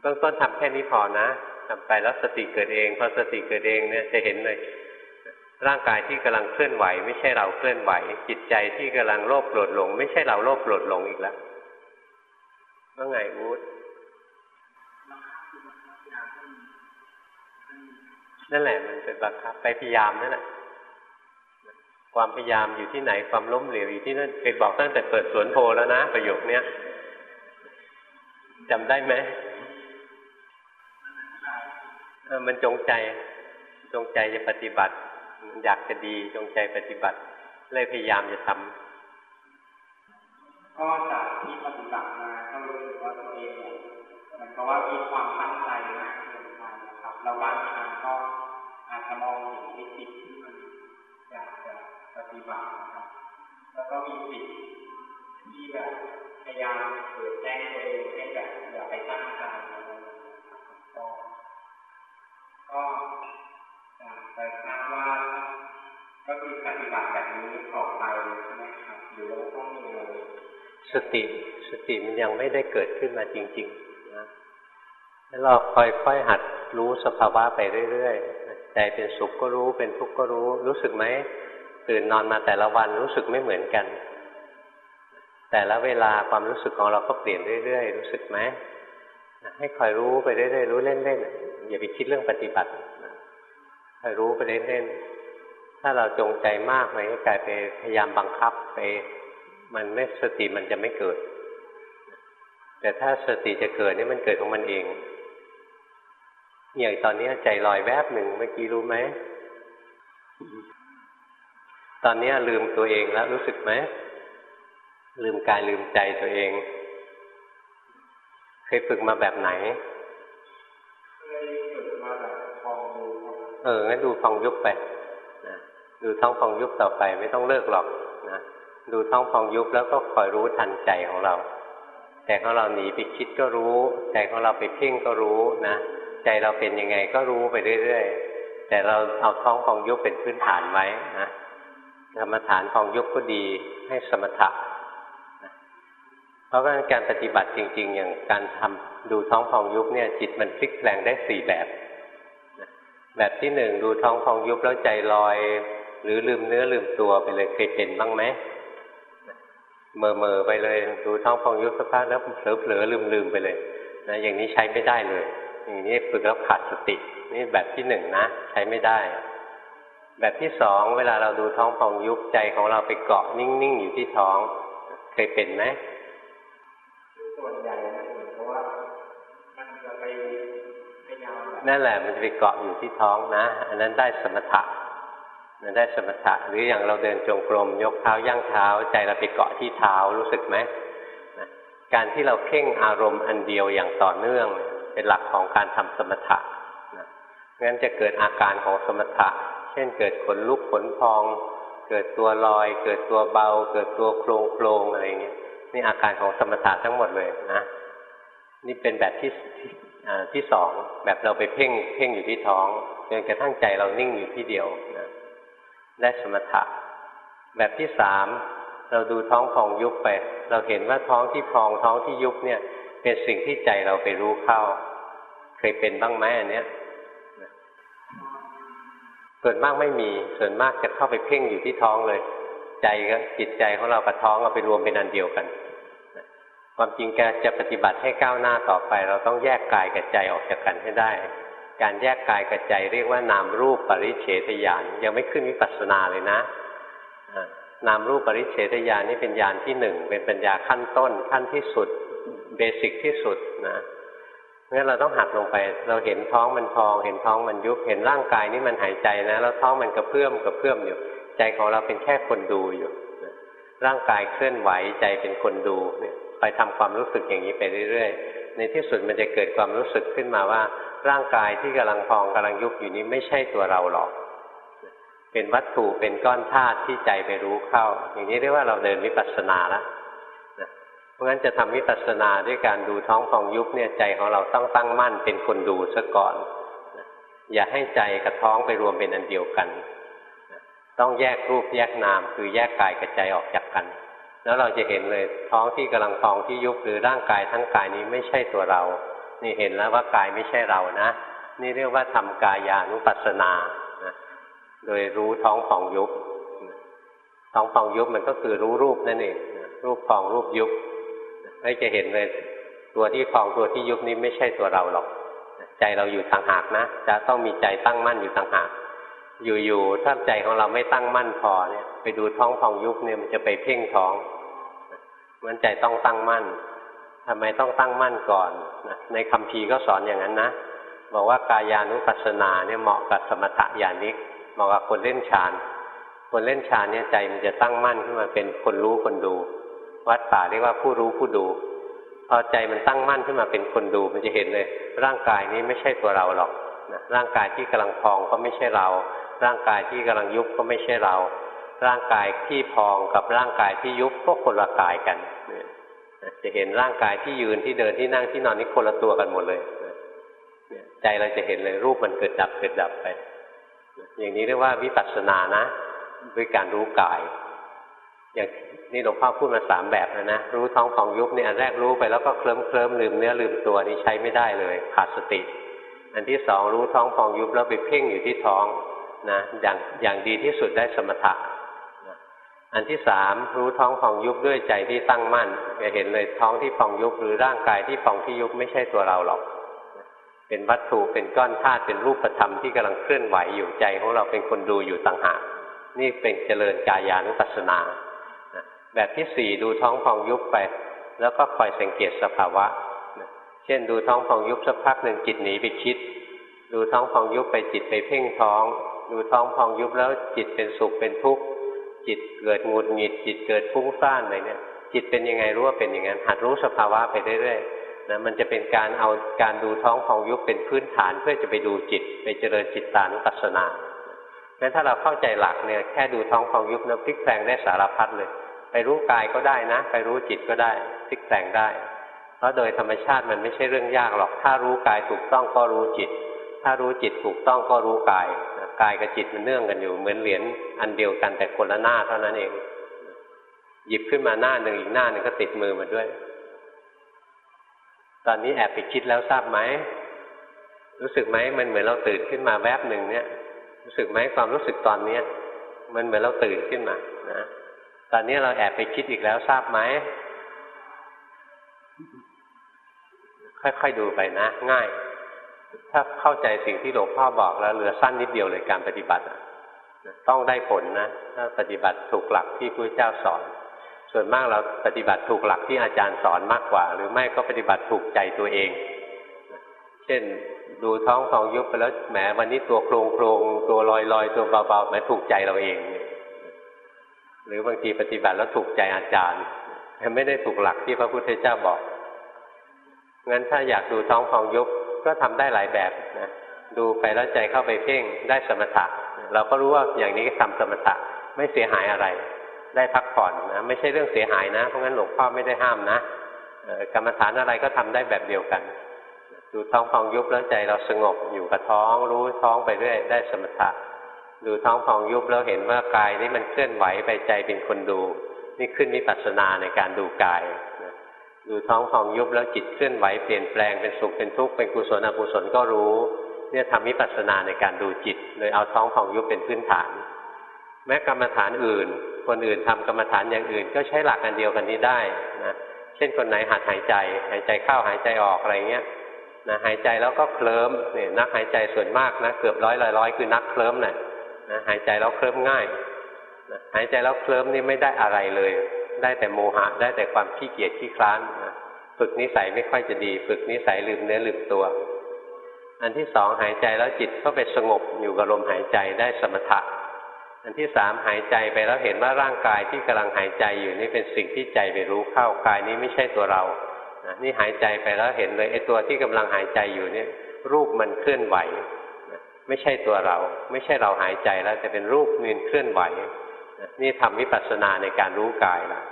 เบื้องต้นทำแค่นี้พอนะทำไปแล้วสติเกิดเองพอสติเกิดเองเนี่ยจะเห็นเลยร่างกายที่กำลังเคลื่อนไหว ไม่ใช่เราเคลื่อนไหว จิตใจที่กำลังโลภโกรธหลง ไม่ใช่เราโลภโกรธหลงอีกแล้วว่าไงวูด นั่นแหละ มันเป็นบังคับไปพยายามนั่นแหละความพยายามอยู่ที่ไหนความล้มเหลวอยู่ที่นั่นเคยบอกตั้งแต่เปิดสวนโพแล้วนะ ประโยคเนี้ยจำได้ไหมมันจงใจ จงใจจะปฏิบัติอยากจะดีจงใจปฏิบัติ เลยพยายามจะทำก็จากที่ปฏิบัติมาก็รู้สึกว่าตัวเองเนี่ยมันก็ว่ามีความตั้งใจมากเกินไปนะครับแล้วบางครั้ จะมองเห็นในสิ่งที่มันอยากจะปฏิบัตินะครับ แล้วก็มีสิ่งที่แบบพยายามเปิดแจ้งตัวเองให้แบบอย่าไปตั้งใจอะไรก็ก็แต่ทราบว่าก็คือปฏิบัติแบบนี้ต่อไปใช่ไหมครับหรือว่าต้องมีอะไรสติสสติมันยังไม่ได้เกิดขึ้นมาจริง ๆ นะแล้วเราค่อยๆหัดรู้สภาวะไปเรื่อยๆ ใจเป็นสุขก็รู้เป็นทุกข์ก็รู้ รู้สึกไหมตื่นนอนมาแต่ละวันรู้สึกไม่เหมือนกัน แต่ละเวลาความรู้สึกของเราก็เปลี่ยนเรื่อยๆ รู้สึกไหมให้คอยรู้ไปเรื่อยๆรู้เล่นๆอย่าไปคิดเรื่องปฏิบัติคอยรู้ไปเล่นๆถ้าเราจงใจมากมันก็กลายไปพยายามบังคับไป มันไม่สติมันจะไม่เกิด แต่ถ้าสติจะเกิดนี่มันเกิดของมันเอง อย่างตอนนี้ใจลอยแวบหนึ่งเมื่อกี้รู้ไหม ตอนนี้ลืมตัวเองแล้วรู้สึกไหม ลืมกายลืมใจตัวเอง เคยฝึกมาแบบไหนเคยฝึกมาแบบฟองยุบเอองั้นดูฟองยุบไปนะดูท้องฟองยุบต่อไปไม่ต้องเลิกหรอกนะดูท้องฟองยุบแล้วก็คอยรู้ทันใจของเราใจของเราหนีไปคิดก็รู้ใจของเราไปเพ่งก็รู้นะ ใจเราเป็นยังไงก็รู้ไปเรื่อยๆ แต่เราเอาท้องฟองยุบเป็นพื้นฐานไว้นะกรรมฐานฟองยุบก็ดีให้สมถะเพราะว่าการปฏิบัติจริง ๆ อย่างการทำดูท้องพองยุบเนี่ย จิตมันพลิกแปลงได้สี่แบบ แบบที่หนึ่งดูท้องพองยุบแล้วใจลอย หรือลืมเนื้อลืมตัวไปเลยเคยเป็นบ้างไหมเมอเมอไปเลย ดูท้องพองยุบสักพักแล้วเผลอเผลอลืมลืมไปเลยนะอย่างนี้ใช้ไม่ได้เลย อย่างนี้ฝึกแล้วขาดสติ นี่แบบที่หนึ่งนะ ใช้ไม่ได้ แบบที่สองเวลาเราดูท้องพองยุบใจของเราไปเกาะนิ่งๆอยู่ที่ท้อง เคยเป็นไหมนั่นแหละมันจะไปเกาะอยู่ที่ท้องนะ อันนั้นได้สมถะมันได้สมถะหรืออย่างเราเดินจงกรม ยกเท้าย่างเท้า ใจเราไปเกาะที่เท้ารู้สึกไหมการที่เราเพ่งอารมณ์อันเดียวอย่างต่อเนื่อง เป็นหลักของการทำสมถะนะงั้นจะเกิดอาการของสมถะ เช่นเกิดขนลุกขนพอง เกิดตัวลอย เกิดตัวเบา เกิดตัวโครงโครงอะไรเงี้ยนี่อาการของสมถะทั้งหมดเลยนะนี่เป็นแบบที่ที่สองแบบเราไปเพ่งเพ่งอยู่ที่ท้องจนกระทั่งใจเรานิ่งอยู่ที่เดียวนะได้สมถะ แบบที่สามเราดูท้องพองยุบไป เราเห็นว่าท้องที่พองท้องที่ยุบเนี่ย เป็นสิ่งที่ใจเราไปรู้เข้า เคยเป็นบ้างไหมอันเนี้ยส่วนมากไม่มีส่วนมากจะเข้าไปเพ่งอยู่ที่ท้องเลย ใจก็จิตใจของเรากับท้องเอาไปรวมเป็นอันเดียวกัน ความจริงการจะปฏิบัติให้ก้าวหน้าต่อไป เราต้องแยกกายกับใจออกจากกันให้ได้ การแยกกายกับใจเรียกว่านามรูปปริเฉทญาณยังไม่ขึ้นวิปัสสนาเลยนะนามรูปปริเฉทญาณนี่เป็นญาณที่หนึ่งเป็นปัญญาขั้นต้นขั้นที่สุด เบสิกที่สุดนะงั้นเราต้องหักลงไป เราเห็นท้องมันพอง เห็นท้องมันยุบ เห็นร่างกายนี่มันหายใจนะ แล้วท้องมันกระเพื่อมกระเพื่อมอยู่ ใจของเราเป็นแค่คนดูอยู่ ร่างกายเคลื่อนไหวใจเป็นคนดูเนี่ยไปทำความรู้สึกอย่างนี้ไปเรื่อยๆ ในที่สุดมันจะเกิดความรู้สึกขึ้นมาว่า ร่างกายที่กำลังพองกำลังยุบอยู่นี้ไม่ใช่ตัวเราหรอก เป็นวัตถุเป็นก้อนธาตุที่ใจไปรู้เข้า อย่างนี้เรียกว่าเราเดินวิปัสสนาแล้ว ราะงั้นจะทำวิปัสสนาด้วยการดูท้องพองยุบเนี่ยใจของเราต้องตั้งมั่นเป็นคนดูซะก่อน อย่าให้ใจกับท้องไปรวมเป็นอันเดียวกัน ต้องแยกรูปแยกนามคือแยกกายกับใจออกจากกัน แล้วเราจะเห็นเลยท้องที่กำลังพองที่ยุบหรือร่างกายทั้งกายนี้ไม่ใช่ตัวเรา นี่เห็นแล้วว่ากายไม่ใช่เรานะ นี่เรียกว่าทำกายานุปัสสนาะโดยรู้ท้องพองยุบท้องพองยุบมันก็คือรู้รูปนั่นเองรูปพองรูปยุบ ไม่จะเห็นเลยตัวที่พองตัวที่ยุบนี้ไม่ใช่ตัวเราหรอก ใจเราอยู่ทางหากนะ จะต้องมีใจตั้งมั่นอยู่ทางหาก อยู่ๆถ้าใจของเราไม่ตั้งมั่นพอเนี่ย ไปดูท้องพองยุบเนี่ยมันจะไปเพ่งท้องมันใจต้องตั้งมั่นทำไมต้องตั้งมั่นก่อนนะในคำพีก็สอนอย่างนั้นนะ บอกว่ากายานุปัสสนาเนี่ยเหมาะกับสมถะญาณิกเหมาะกับคนเล่นฌาน คนเล่นฌานเนี่ยใจมันจะตั้งมั่นขึ้นมาเป็นคนรู้คนดู วัดป่าเรียกว่าผู้รู้ผู้ดูพอใจมันตั้งมั่นขึ้นมาเป็นคนดูมันจะเห็นเลย ร่างกายนี้ไม่ใช่ตัวเราหรอกร่างกายที่กำลังพองก็ไม่ใช่เรา ร่างกายที่กำลังยุบก็ไม่ใช่เรา ร่างกายที่พองกับร่างกายที่ยุบก็คนละกายกันจะเห็นร่างกายที่ยืนที่เดินที่นั่งที่นอนนี่คนละตัวกันหมดเลยใจเราจะเห็นเลยรูปมันเกิดดับเกิดดับไป อย่างนี้เรียกว่าวิปัสสนานะ ด้วยการรู้กาย อย่าง นี่หลวงพ่อพูดมาสามแบบแล้วนะ รู้ท้องของยุบเนี่ยอันแรกรู้ไปแล้วก็เคลิ้มเคลิ้มลืมเนื้อลืมตัวนี่ใช้ไม่ได้เลยขาดสติ อันที่สองรู้ท้องของยุบแล้วไปเพ่งอยู่ที่ท้องนะอย่างอย่างดีที่สุดได้สมถะอันที่สามรู้ท้องพองยุบด้วยใจที่ตั้งมั่นจะเห็นเลยท้องที่พองยุบหรือร่างกายที่พองที่ยุบไม่ใช่ตัวเราหรอก เป็นวัตถุเป็นก้อนธาตุเป็นรูปธรรมที่กำลังเคลื่อนไหวอยู่ใจของเราเป็นคนดูอยู่ต่างหากนี่เป็นเจริญกายานุปัสสนา แบบที่สี่ดูท้องพองยุบไป แล้วก็คอยสังเกตสภาวะ เช่นดูท้องพองยุบสักพักหนึ่งจิตหนีไปคิด ดูท้องพองยุบไปจิตไปเพ่งท้อง ดูท้องพองยุบแล้วจิตเป็นสุขเป็นทุกข์จิตเกิดงุดหงิดจิตเกิดฟุ้งซ่านอะไรเนี่ย จิตเป็นยังไงรู้ว่าเป็นอย่างนั้นหัดรู้สภาวะไปเรื่อยๆนะมันจะเป็นการเอาการดูท้องของยุบเป็นพื้นฐานเพื่อจะไปดูจิต ไปเจริญจิตตานุปัสสนางั้นถ้าเราเข้าใจหลักเนี่ยแค่ดูท้องของยุบนะพลิกแปลงได้สารพัดเลย ไปรู้กายก็ได้นะ ไปรู้จิตก็ได้พลิกแปลงได้ เพราะโดยธรรมชาติมันไม่ใช่เรื่องยากหรอก ถ้ารู้กายถูกต้องก็รู้จิต ถ้ารู้จิตถูกต้องก็รู้กายกายกับจิตมันเนื่องกันอยู่เหมือนเหรียญอันเดียวกันแต่คนละหน้าเท่านั้นเอง หยิบขึ้นมาหน้าหนึ่งอีกหน้าหนึ่งก็ติดมือมาด้วย ตอนนี้แอบไปคิดแล้วทราบไหมรู้สึกไหมมันเหมือนเราตื่นขึ้นมาแวบหนึ่งเนี่ย รู้สึกไหมความรู้สึกตอนเนี้ยมันเหมือนเราตื่นขึ้นมานะ ตอนนี้เราแอบไปคิดอีกแล้วทราบไหม ค่อยๆดูไปนะ ง่าย ถ้าเข้าใจสิ่งที่หลวงพ่อบอกแล้วเหลือสั้นนิดเดียวเลยการปฏิบัติต้องได้ผลนะ ถ้าปฏิบัติถูกหลักที่พระเจ้าสอน ส่วนมากเราปฏิบัติถูกหลักที่อาจารย์สอนมากกว่า หรือไม่ก็ปฏิบัติถูกใจตัวเอง เช่นดูท้องของยุบไปแล้วแหมวันนี้ตัวโครงโครงตัวลอยลอยตัวเบาๆแหมถูกใจเราเอง หรือบางทีปฏิบัติแล้วถูกใจอาจารย์ไม่ได้ถูกหลักที่พระพุทธเจ้าบอกงั้นถ้าอยากดูท้องของยุบก็ทำได้หลายแบบนะดูไปแล้วใจเข้าไปเพ่งได้สมถะ เราก็รู้ว่าอย่างนี้ก็ทำสมถะไม่เสียหายอะไร ได้พักผ่อนนะไม่ใช่เรื่องเสียหายนะ เพราะงั้นหลวงพ่อไม่ได้ห้ามนะกรรมฐานอะไรก็ทำได้แบบเดียวกัน ดูท้องพองยุบแล้วใจเราสงบอยู่กับท้อง รู้ท้องไปเรื่อยได้สมถะ ดูท้องพองยุบแล้วเห็นว่ากายนี้มันเคลื่อนไหวไปใจเป็นคนดู นี่ขึ้นมีปัสนาในการดูกายดูท้องพองยุบแล้วจิตเคลื่อนไหวเปลี่ยนแปลงเป็นสุขเป็นทุกข์เป็นกุศลอกุศลก็รู้ เนี่ยทำวิปัสสนาในการดูจิตโดยเอาท้องพองยุบเป็นพื้นฐาน แม้กรรมฐานอื่น คนอื่นทำกรรมฐานอย่างอื่น ก็ใช้หลักอันเดียวกันนี้ได้นะเช่นคนไหนหัดหายใจ หายใจเข้าหายใจออกอะไรเงี้ยนะหายใจแล้วก็เคลิ้มเนี่ยนักหายใจส่วนมากนะเกือบร้อยร้อยคือนักเคลิ้มนะ นะหายใจแล้วเคลิ้มง่ายนะหายใจแล้วเคลิ้มนี่ไม่ได้อะไรเลย ได้แต่โมหะ ได้แต่ความขี้เกียจขี้คลานนะฝึกนิสัยไม่ค่อยจะดี ฝึกนิสัยลืมเนื้อลืมตัว อันที่สองหายใจแล้วจิตก็ไปสงบอยู่กับลมหายใจได้สมถะ อันที่สามหายใจไปแล้วเห็นว่าร่างกายที่กำลังหายใจอยู่นี่เป็นสิ่งที่ใจไปรู้เข้ากายนี้ไม่ใช่ตัวเรานี่หายใจไปแล้วเห็นเลยไอ้ตัวที่กำลังหายใจอยู่เนี่ยรูปมันเคลื่อนไหว ไม่ใช่ตัวเรา ไม่ใช่เราหายใจแล้วแต่เป็นรูปมันเคลื่อนไหวนี่ทำวิปัสสนาในการรู้กายละ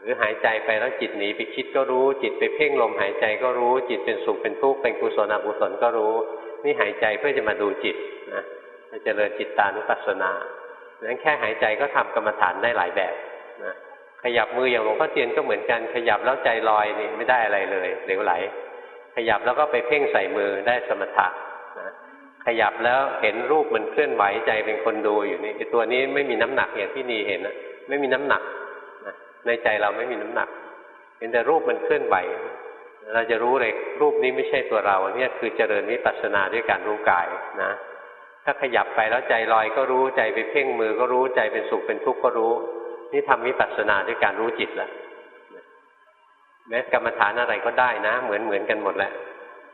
หรือหายใจไปแล้วจิตหนีไปคิดก็รู้ จิตไปเพ่งลมหายใจก็รู้ จิตเป็นสุขเป็นทุกข์เป็นกุศลอกุศลก็รู้ นี่หายใจเพื่อจะมาดูจิตนะจะเจริญจิตตานุปัสสนาดังนั้นแค่หายใจก็ทำกรรมฐานได้หลายแบบนะขยับมืออย่างหลวงพ่อเตียนก็เหมือนกันขยับแล้วใจลอยนี่ไม่ได้อะไรเลยเหลวไหล ขยับแล้วก็ไปเพ่งใส่มือได้สมถะ ขยับแล้วเห็นรูปมันเคลื่อนไหวใจเป็นคนดูอยู่นี่ตัวนี้ไม่มีน้ำหนักอย่างที่นีเห็นนะไม่มีน้ำหนักในใจเราไม่มีน้ำหนัก เห็นแต่รูปมันเคลื่อนไหว เราจะรู้เลยรูปนี้ไม่ใช่ตัวเราเนี่ยคือเจริญวิปัสสนาด้วยการรู้กายนะ ถ้าขยับไปแล้วใจลอยก็รู้ใจไปเพ่งมือก็รู้ใจเป็นสุขเป็นทุกข์ก็รู้ นี่ทำวิปัสสนาด้วยการรู้จิตและแม้กรรมฐานอะไรก็ได้นะ เหมือนเหมือนกันหมดแหละ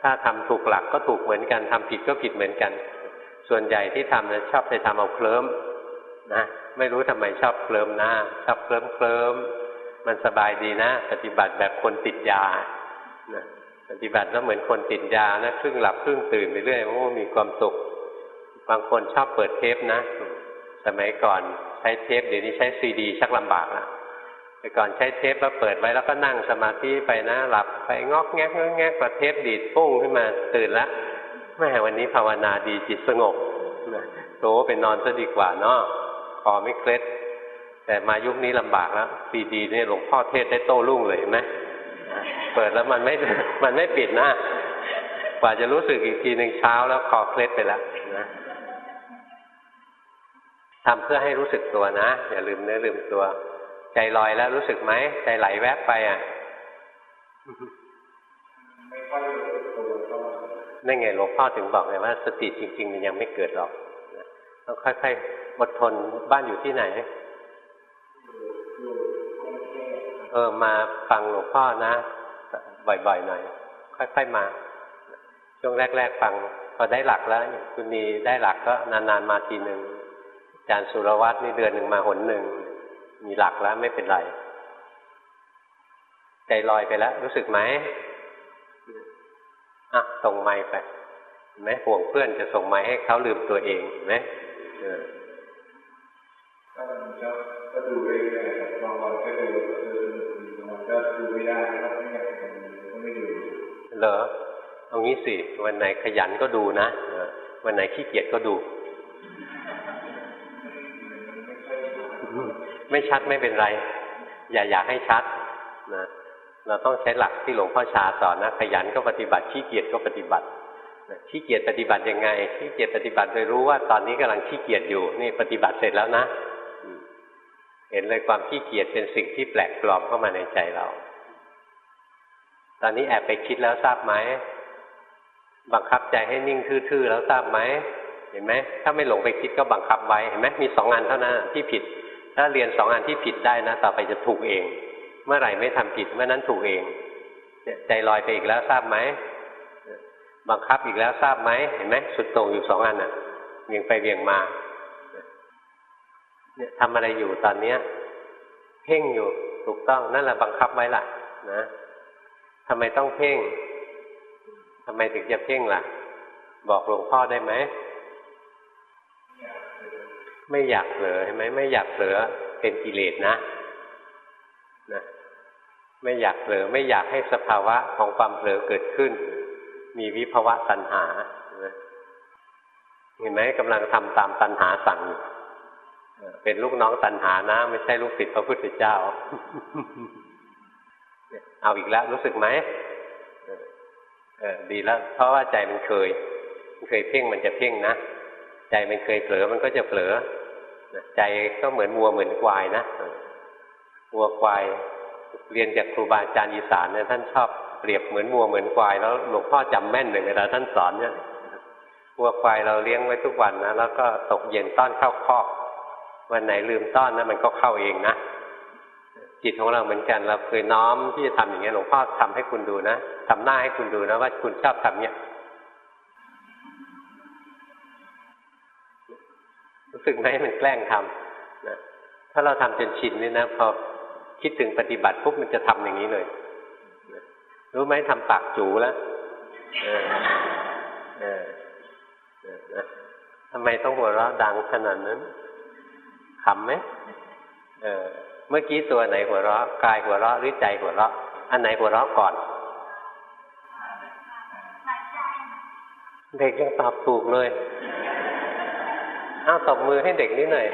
ถ้าทำถูกหลักก็ถูกเหมือนกันทำผิดก็ผิดเหมือนกัน ส่วนใหญ่ที่ทำนะชอบไปทำเอาเคลิ้มนะไม่รู้ทำไมชอบเคลิ้มหน้า ชอบเคลิ้มเคลิ้มมันสบายดีนะ ปฏิบัติแบบคนติดยานะปฏิบัติแล้วเหมือนคนติดยานะครึ่งหลับครึ่งตื่นไปเรื่อยโอ้มีความสุข บางคนชอบเปิดเทปนะ สมัยก่อนใช้เทปเดี๋ยวนี้ใช้ซีดี ชักลำบากละ แต่ก่อนใช้เทปแล้วเปิดไว้แล้วก็นั่งสมาธิไปนะหลับไปงอกแงกงอกแงกกว่าเทปดีดปุ้งขึ้นมาตื่นละแม่วันนี้ภาวนาดีจิตสงบโตไปนอนซะดีกว่าเนาะคอไม่เคล็ด แต่มายุคนี้ลำบากแล้วซีดีเนี่ยหลวงพ่อเทศได้โต้รุ่งเลยไหมเปิดแล้วมันไม่มันไม่ปิดนะกว่าจะรู้สึกอีกทีหนึ่งเช้าแล้วคอเคล็ดไปแล้วนะทำเพื่อให้รู้สึกตัวนะ อย่าลืมเนื้อลืมตัว ใจลอยแล้วรู้สึกไหมใจไหลแวบไปอะไม่ค่อยรู้สึกตัวนั่นไงหลวงพ่อถึงบอกไงว่า สติจริง ๆ มันยังไม่เกิดหรอกต้องค่อยๆอดทนบ้านอยู่ที่ไหน เออมาฟังหลวงพ่อนะ บ่อยๆหน่อย ค่อยๆมา ช่วงแรก ๆ ฟังพอได้หลักแล้วคุณนีได้หลักก็นานๆมาทีหนึ่งอาจารย์สุรวัตรนี่เดือนหนึ่งมาหนหนึ่ง มีหลักแล้วไม่เป็นไร ใจลอยไปแล้ว รู้สึกไหมอะส่งไม้ไปเห็นไหมห่วงเพื่อนจะส่งไม้ให้เขาลืมตัวเองเห็นไหมเออก็มันก็ก็ดูเรื่อยๆครับบางวันก็ดูเออสนุกดีบางวันก็ดูไม่ได้ครับไม่อยากจะดูก็ไม่ดูเหรอเอางี้สิวันไหนขยันก็ดูนะเออวันไหนขี้เกียจก็ดู ไม่ชัดไม่เป็นไร อย่าอยากให้ชัดนะเราต้องใช้หลักที่หลวงพ่อชาสอนนะขยันก็ปฏิบัติขี้เกียจก็ปฏิบัติขี้เกียจปฏิบัติยังไงขี้เกียจปฏิบัติโดยรู้ว่าตอนนี้กำลังขี้เกียจอยู่นี่ปฏิบัติเสร็จแล้วนะ เห็นเลยความขี้เกียจเป็นสิ่งที่แปลกปลอมเข้ามาในใจเรา ตอนนี้แอบไปคิดแล้วทราบไหมบังคับใจให้นิ่งทื่อๆแล้วทราบไหมเห็นไหมถ้าไม่หลงไปคิดก็บังคับไว้เห็นไหมมีสองอันเท่านั้นที่ผิด ถ้าเรียนสองอันที่ผิดได้นะ ต่อไปจะถูกเอง เมื่อไหร่ไม่ทำผิดเมื่อนั้นถูกเองเนี่ยใจลอยไปอีกแล้วทราบไหมบังคับอีกแล้วทราบไหมเห็นไหมสุดโต่งอยู่สองอันอะเวียงไปเวียงมาเนี่ยทำอะไรอยู่ตอนเนี้ยเพ่งอยู่ถูกต้องนั่นแหละบังคับไว้ล่ะ นะทำไมต้องเพ่งทำไมถึงจะเพ่งล่ะ บอกหลวงพ่อได้ไหม ไม่อยากเผลอใช่ไหมไม่อยากเผลอเป็นกิเลสนะนะไม่อยากเผลอไม่อยากให้สภาวะของความเผลอเกิดขึ้น มีวิภวะตัณหาเห็นไหมกำลังทำตามตัณหาสั่งเป็นลูกน้องตัณหานะ ไม่ใช่ลูกศิษย์พระพุทธเจ้า เอาอีกแล้วรู้สึกไหมเออดีแล้ว เพราะว่าใจมันเคย มันเคยเพ่งมันจะเพ่งนะ ใจมันเคยเผลอมันก็จะเผลอ ใจก็เหมือนวัวเหมือนควายนะวัวควายเรียนจากครูบาอาจารย์อีสานเนี่ยท่านชอบเปรียบเหมือนวัวเหมือนควายแล้วหลวงพ่อจำแม่นเลยเวลาท่านสอนเนี่ยวัวควายเราเลี้ยงไว้ทุกวันนะแล้วก็ตกเย็นต้อนเข้าคอกวันไหนลืมต้อนนะมันก็เข้าเองนะจิตของเราเหมือนกันเราเคยน้อมที่จะทำอย่างเงี้ยหลวงพ่อทำให้คุณดูนะทำหน้าให้คุณดูนะว่าคุณชอบทำเนี้ย รู้สึกไหมมันแกล้งทำนะถ้าเราทำจนชินนี่นะพอคิดถึงปฏิบัติปุ๊บมันจะทำอย่างนี้เลยนะรู้ไหมทำปากจูแล้วเออเออเออนะทำไมต้องหัวเราะดังขนาดนั้นขำไหมเออ เมื่อกี้ตัวไหนหัวเราะกายหัวเราะหรือใจหัวเราะ อันไหนหัวเราะก่อน เด็กยังตอบถูกเลย อ้าวตบมือให้เด็กนิดหน่อย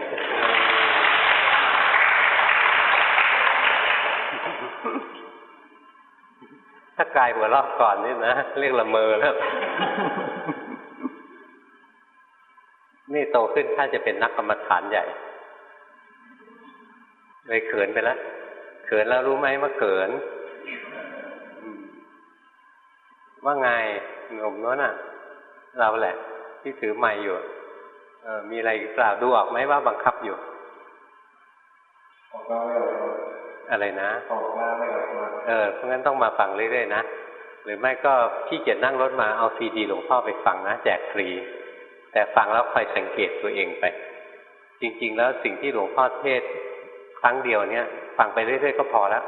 ถ้ากายหัวราะก่อนนี่นะ เรียกละเมอแล้ว นี่โตขึ้นถ้าจะเป็นนักกรรมฐานใหญ่เลยเขินไปแล้ว เขินแล้วรู้ไหมว่าเขิน ว่าไงหนุ่มโน้นอะ เราแหละ ที่ถือไม้อยู่ มีอะไรกล่าวดูออกไหมว่าบังคับอยู่อะไรนะออกมาก่ออกมาเออเพราะงั้นต้องมาฟังเรื่อยๆนะหรือไม่ก็ขี้เกียจนั่งรถมาเอาซีดีหลวงพ่อไปฟังนะแจกฟรี แต่ฟังแล้วคอยสังเกตตัวเองไป จริง ๆ แล้วสิ่งที่หลวงพ่อเทศครั้งเดียวเนี่ย ฟังไปเรื่อยๆก็พอแล้ว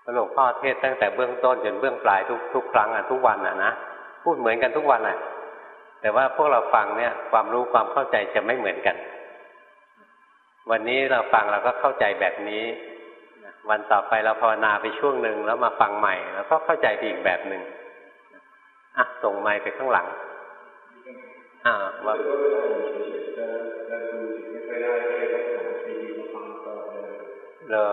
เพราะหลวงพ่อเทศตั้งแต่เบื้องต้นจนเบื้องปลายทุกทุกครั้งอะทุกวันอะนะพูดเหมือนกันทุกวันอะ แต่ว่าพวกเราฟังเนี่ย ความรู้ความเข้าใจจะไม่เหมือนกัน วันนี้เราฟังเราก็เข้าใจแบบนี้ วันต่อไปเราภาวนาไปช่วงหนึ่งแล้วมาฟังใหม่ แล้วก็เข้าใจไปอีกแบบหนึ่งอะส่งไม้ไปข้างหลัง อ่าว่ารู้สึกว่าเวลาอยู่เฉยๆจะจะดูจิตอยได้ก็เลยต้องหรอ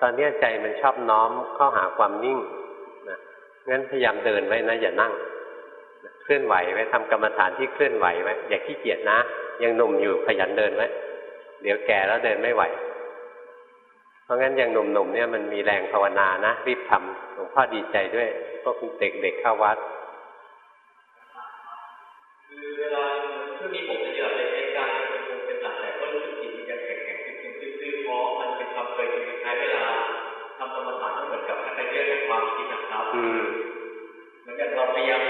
ตอนนี้ใจมันชอบน้อมเข้าหาความนิ่งนะงั้นพยายามเดินไว้นะอย่านั่ง เคลื่อนไหวไว้ทำกรรมฐานที่เคลื่อนไหวไว้อย่าขี้เกียจนะ ยังหนุ่มอยู่ขยันเดินไว้เดี๋ยวแก่แล้วเดินไม่ไหว เพราะงั้นยังหนุ่มๆเนี่ยมันมีแรงภาวนานะรีบทำหลวงพ่อดีใจด้วยพวกเด็กๆเข้าวัดคือเวลาช่วงนี้ผมจะเยอะเลยใช้การเป็นคงเป็นหลักแต่ก็รู้สึกจิตมันยังแข็งแข็งตึงตึงตึงเพราะมันเป็นความเคยชินใช้เวลาทำกรรมฐานก็เหมือนกับถ้าไปเจอในความคิดนะครับอืมเหมือนกับเราพยายาม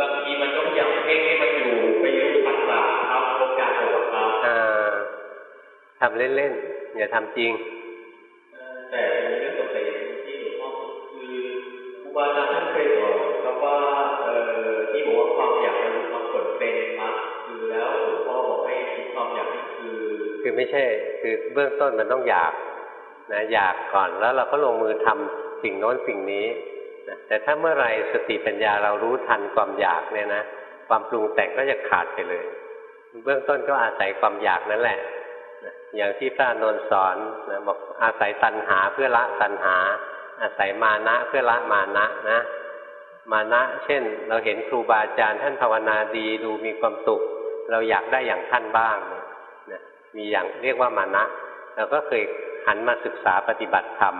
บางทีมันก็พยายามเพ่งให้มันอยู่ไปรู้ปัจจัยครับโอกาสโอกครับอ่าทำเล่นๆอย่าทำจริงเอ่อแต่ผมมีเรื่องสงสัยอย่างหนึ่งที่หลวงพ่อคือครูบาอาจารย์ท่านเคยบอกครับว่าเอ่อที่บอกว่าความอยากมันมีความผลเป็นครับคือแล้วหลวงพ่อบอกให้คิดความอยากนี่คือ คือไม่ใช่คือเบื้องต้นมันต้องอยากนะอยากก่อนแล้วเราก็ลงมือทำสิ่งโน้นสิ่งนี้นะ แต่ถ้าเมื่อไหรสติปัญญาเรารู้ทันความอยากเนี่ยนะความปรุงแต่งก็จะขาดไปเลย เบื้องต้นก็อาศัยความอยากนั่นแหละ อย่างที่พระนนท์สอนนะบอกอาศัยตัณหาเพื่อละตัณหา อาศัยมานะเพื่อละมานะนะ มานะ เช่น เราเห็นครูบาอาจารย์ท่านภาวนาดีดูมีความสุข เราอยากได้อย่างท่านบ้างนะมีอย่างเรียกว่ามานะ เราก็เคยหันมาศึกษาปฏิบัติธรรม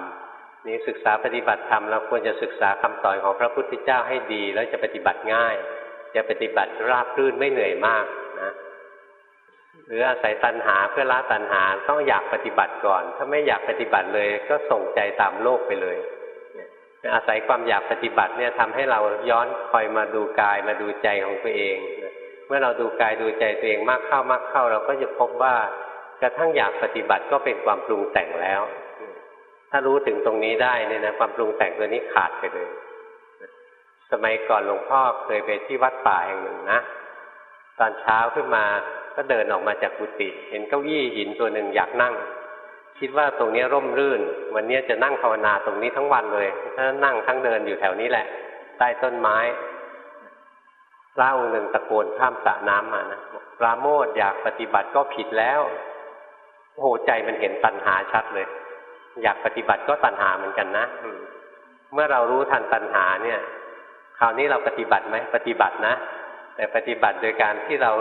นี่ศึกษาปฏิบัติธรรมเราควรจะศึกษาคำสอนของพระพุทธเจ้าให้ดี แล้วจะปฏิบัติง่าย จะปฏิบัติราบรื่นไม่เหนื่อยมากนะหรืออาศัยตัณหาเพื่อละตัณหาต้องอยากปฏิบัติก่อน ถ้าไม่อยากปฏิบัติเลย ก็ส่งใจตามโลกไปเลยอาศัยความอยากปฏิบัติเนี่ยทำให้เราย้อนคอยมาดูกายมาดูใจของตัวเอง เมื่อเราดูกายดูใจตัวเองมากเข้ามากเข้า เราก็จะพบว่ากระทั่งอยากปฏิบัติก็เป็นความปรุงแต่งแล้ว ถ้ารู้ถึงตรงนี้ได้เนี่ยนะความปรุงแต่งตัวนี้ขาดไปเลย สมัยก่อนหลวงพ่อเคยไปที่วัดป่าแห่งหนึ่งนะ ตอนเช้าขึ้นมาก็เดินออกมาจากกุฏิเห็นเก้าอี้หินตัวหนึ่งอยากนั่ง คิดว่าตรงนี้ร่มรื่น วันนี้จะนั่งภาวนาตรงนี้ทั้งวันเลยถ้านั่งทั้งเดินอยู่แถวนี้แหละ ใต้ต้นไม้พระองค์หนึ่งตะโกนข้ามสระน้ำมานะปราโมทอยากปฏิบัติก็ผิดแล้วโอ้โหใจมันเห็นตัณหาชัดเลย อยากปฏิบัติก็ตัณหาเหมือนกันนะเมื่อเรารู้ทันตัณหาเนี่ย คราวนี้เราปฏิบัติไหมปฏิบัตินะแต่ปฏิบัติโดยการที่เรา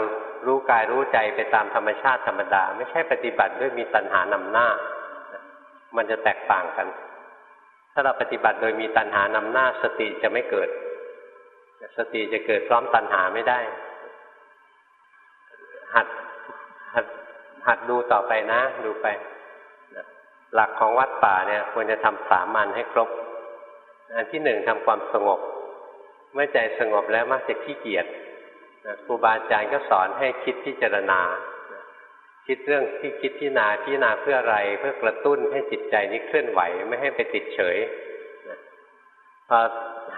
รู้กายรู้ใจไปตามธรรมชาติธรรมดา ไม่ใช่ปฏิบัติด้วยมีตัณหานำหน้า มันจะแตกต่างกัน ถ้าเราปฏิบัติโดยมีตัณหานำหน้า สติจะไม่เกิด สติจะเกิดพร้อมตัณหาไม่ได้ หัดหัดหัดดูต่อไปนะ ดูไป หลักของวัดป่าเนี่ยควรจะทำสามัญให้ครบ อันที่หนึ่งทำความสงบ เมื่อใจสงบแล้วมักจะขี้เกียจครูบาอาจารย์ก็สอนให้คิดพิจารณา คิดเรื่องที่คิดพิจารณาพิจารณาเพื่ออะไรเพื่อกระตุ้นให้จิตใจนี้เคลื่อนไหวไม่ให้ไปติดเฉยพอ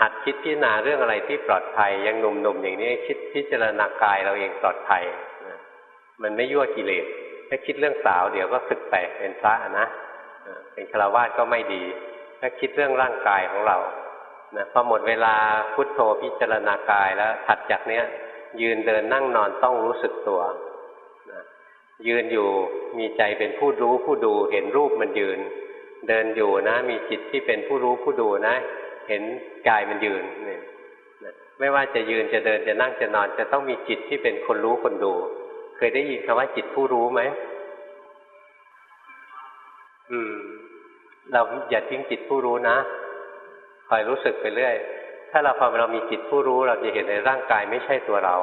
หัดคิดพิจารณาเรื่องอะไรที่ปลอดภัยยังหนุ่มๆอย่างนี้คิดพิจารณากายเราเองปลอดภัยมันไม่ยั่วกิเลสถ้าคิดเรื่องสาวเดี๋ยวก็สึกไปเป็นพระนะ เป็นฆราวาสก็ไม่ดี ถ้าคิดเรื่องร่างกายของเรานะพอหมดเวลาพุทโธพิจารณากายแล้วถัดจากเนี้ย ยืนเดินนั่งนอนต้องรู้สึกตัวนะยืนอยู่มีใจเป็นผู้รู้ผู้ดูเห็นรูปมันยืน เดินอยู่นะ มีจิตที่เป็นผู้รู้ผู้ดูนะ เห็นกายมันยืนเนี่ยนะไม่ว่าจะยืนจะเดินจะนั่งจะนอน จะต้องมีจิตที่เป็นคนรู้คนดู เคยได้ยินคำว่าจิตผู้รู้ไหมอืม เราอย่าทิ้งจิตผู้รู้นะคอยรู้สึกไปเรื่อย ถ้าเราพอเรามีจิตผู้รู้ เราจะเห็นในร่างกายไม่ใช่ตัวเรา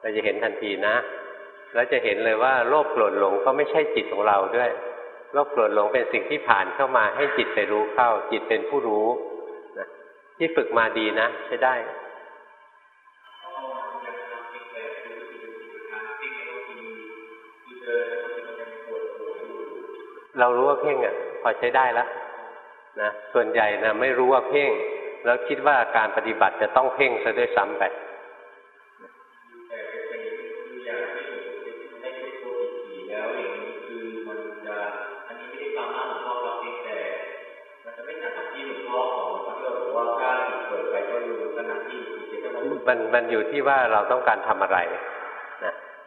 เราจะเห็นทันทีนะแล้วจะเห็นเลยว่าโลภโกรธหลงก็ไม่ใช่จิตของเราด้วยโลภโกรธหลงเป็นสิ่งที่ผ่านเข้ามาให้จิตไปรู้เข้า จิตเป็นผู้รู้นะที่ฝึกมาดีนะใช้ได้เรารู้ว่าเพ่งอะ พอใช้ได้แล้วนะส่วนใหญ่นะไม่รู้ว่าเพ่ง แล้วคิดว่าการปฏิบัติจะต้องเพ่งซะด้วยซ้ำไปแต่เป็นคืออย่างที่ผมได้พูดตัวผีแล้วอย่างนี้คือมันจะอันนี้ไม่ได้ฟังหน้าหลวงพ่อเราเพียงแต่มันจะไม่ต่างกับที่หลวงพ่อของพระเจ้าบอกว่าถ้าจิตเปิดไปก็รู้ขณะมันมันอยู่ที่ว่าเราต้องการทำอะไรนะ